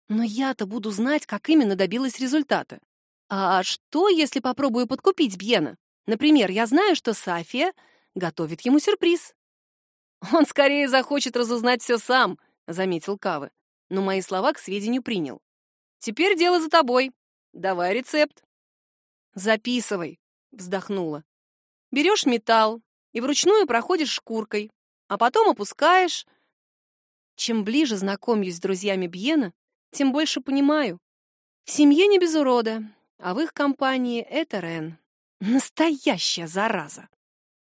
Но я-то буду знать, как именно добилась результата. А что, если попробую подкупить Бьена? Например, я знаю, что Сафия готовит ему сюрприз. Он скорее захочет разузнать все сам, заметил Кавы. Но мои слова к сведению принял. Теперь дело за тобой. Давай рецепт. Записывай, вздохнула. Берешь металл и вручную проходишь шкуркой, а потом опускаешь. Чем ближе знакомлюсь с друзьями Бьена, тем больше понимаю. В семье не без урода, а в их компании это Рен. Настоящая зараза.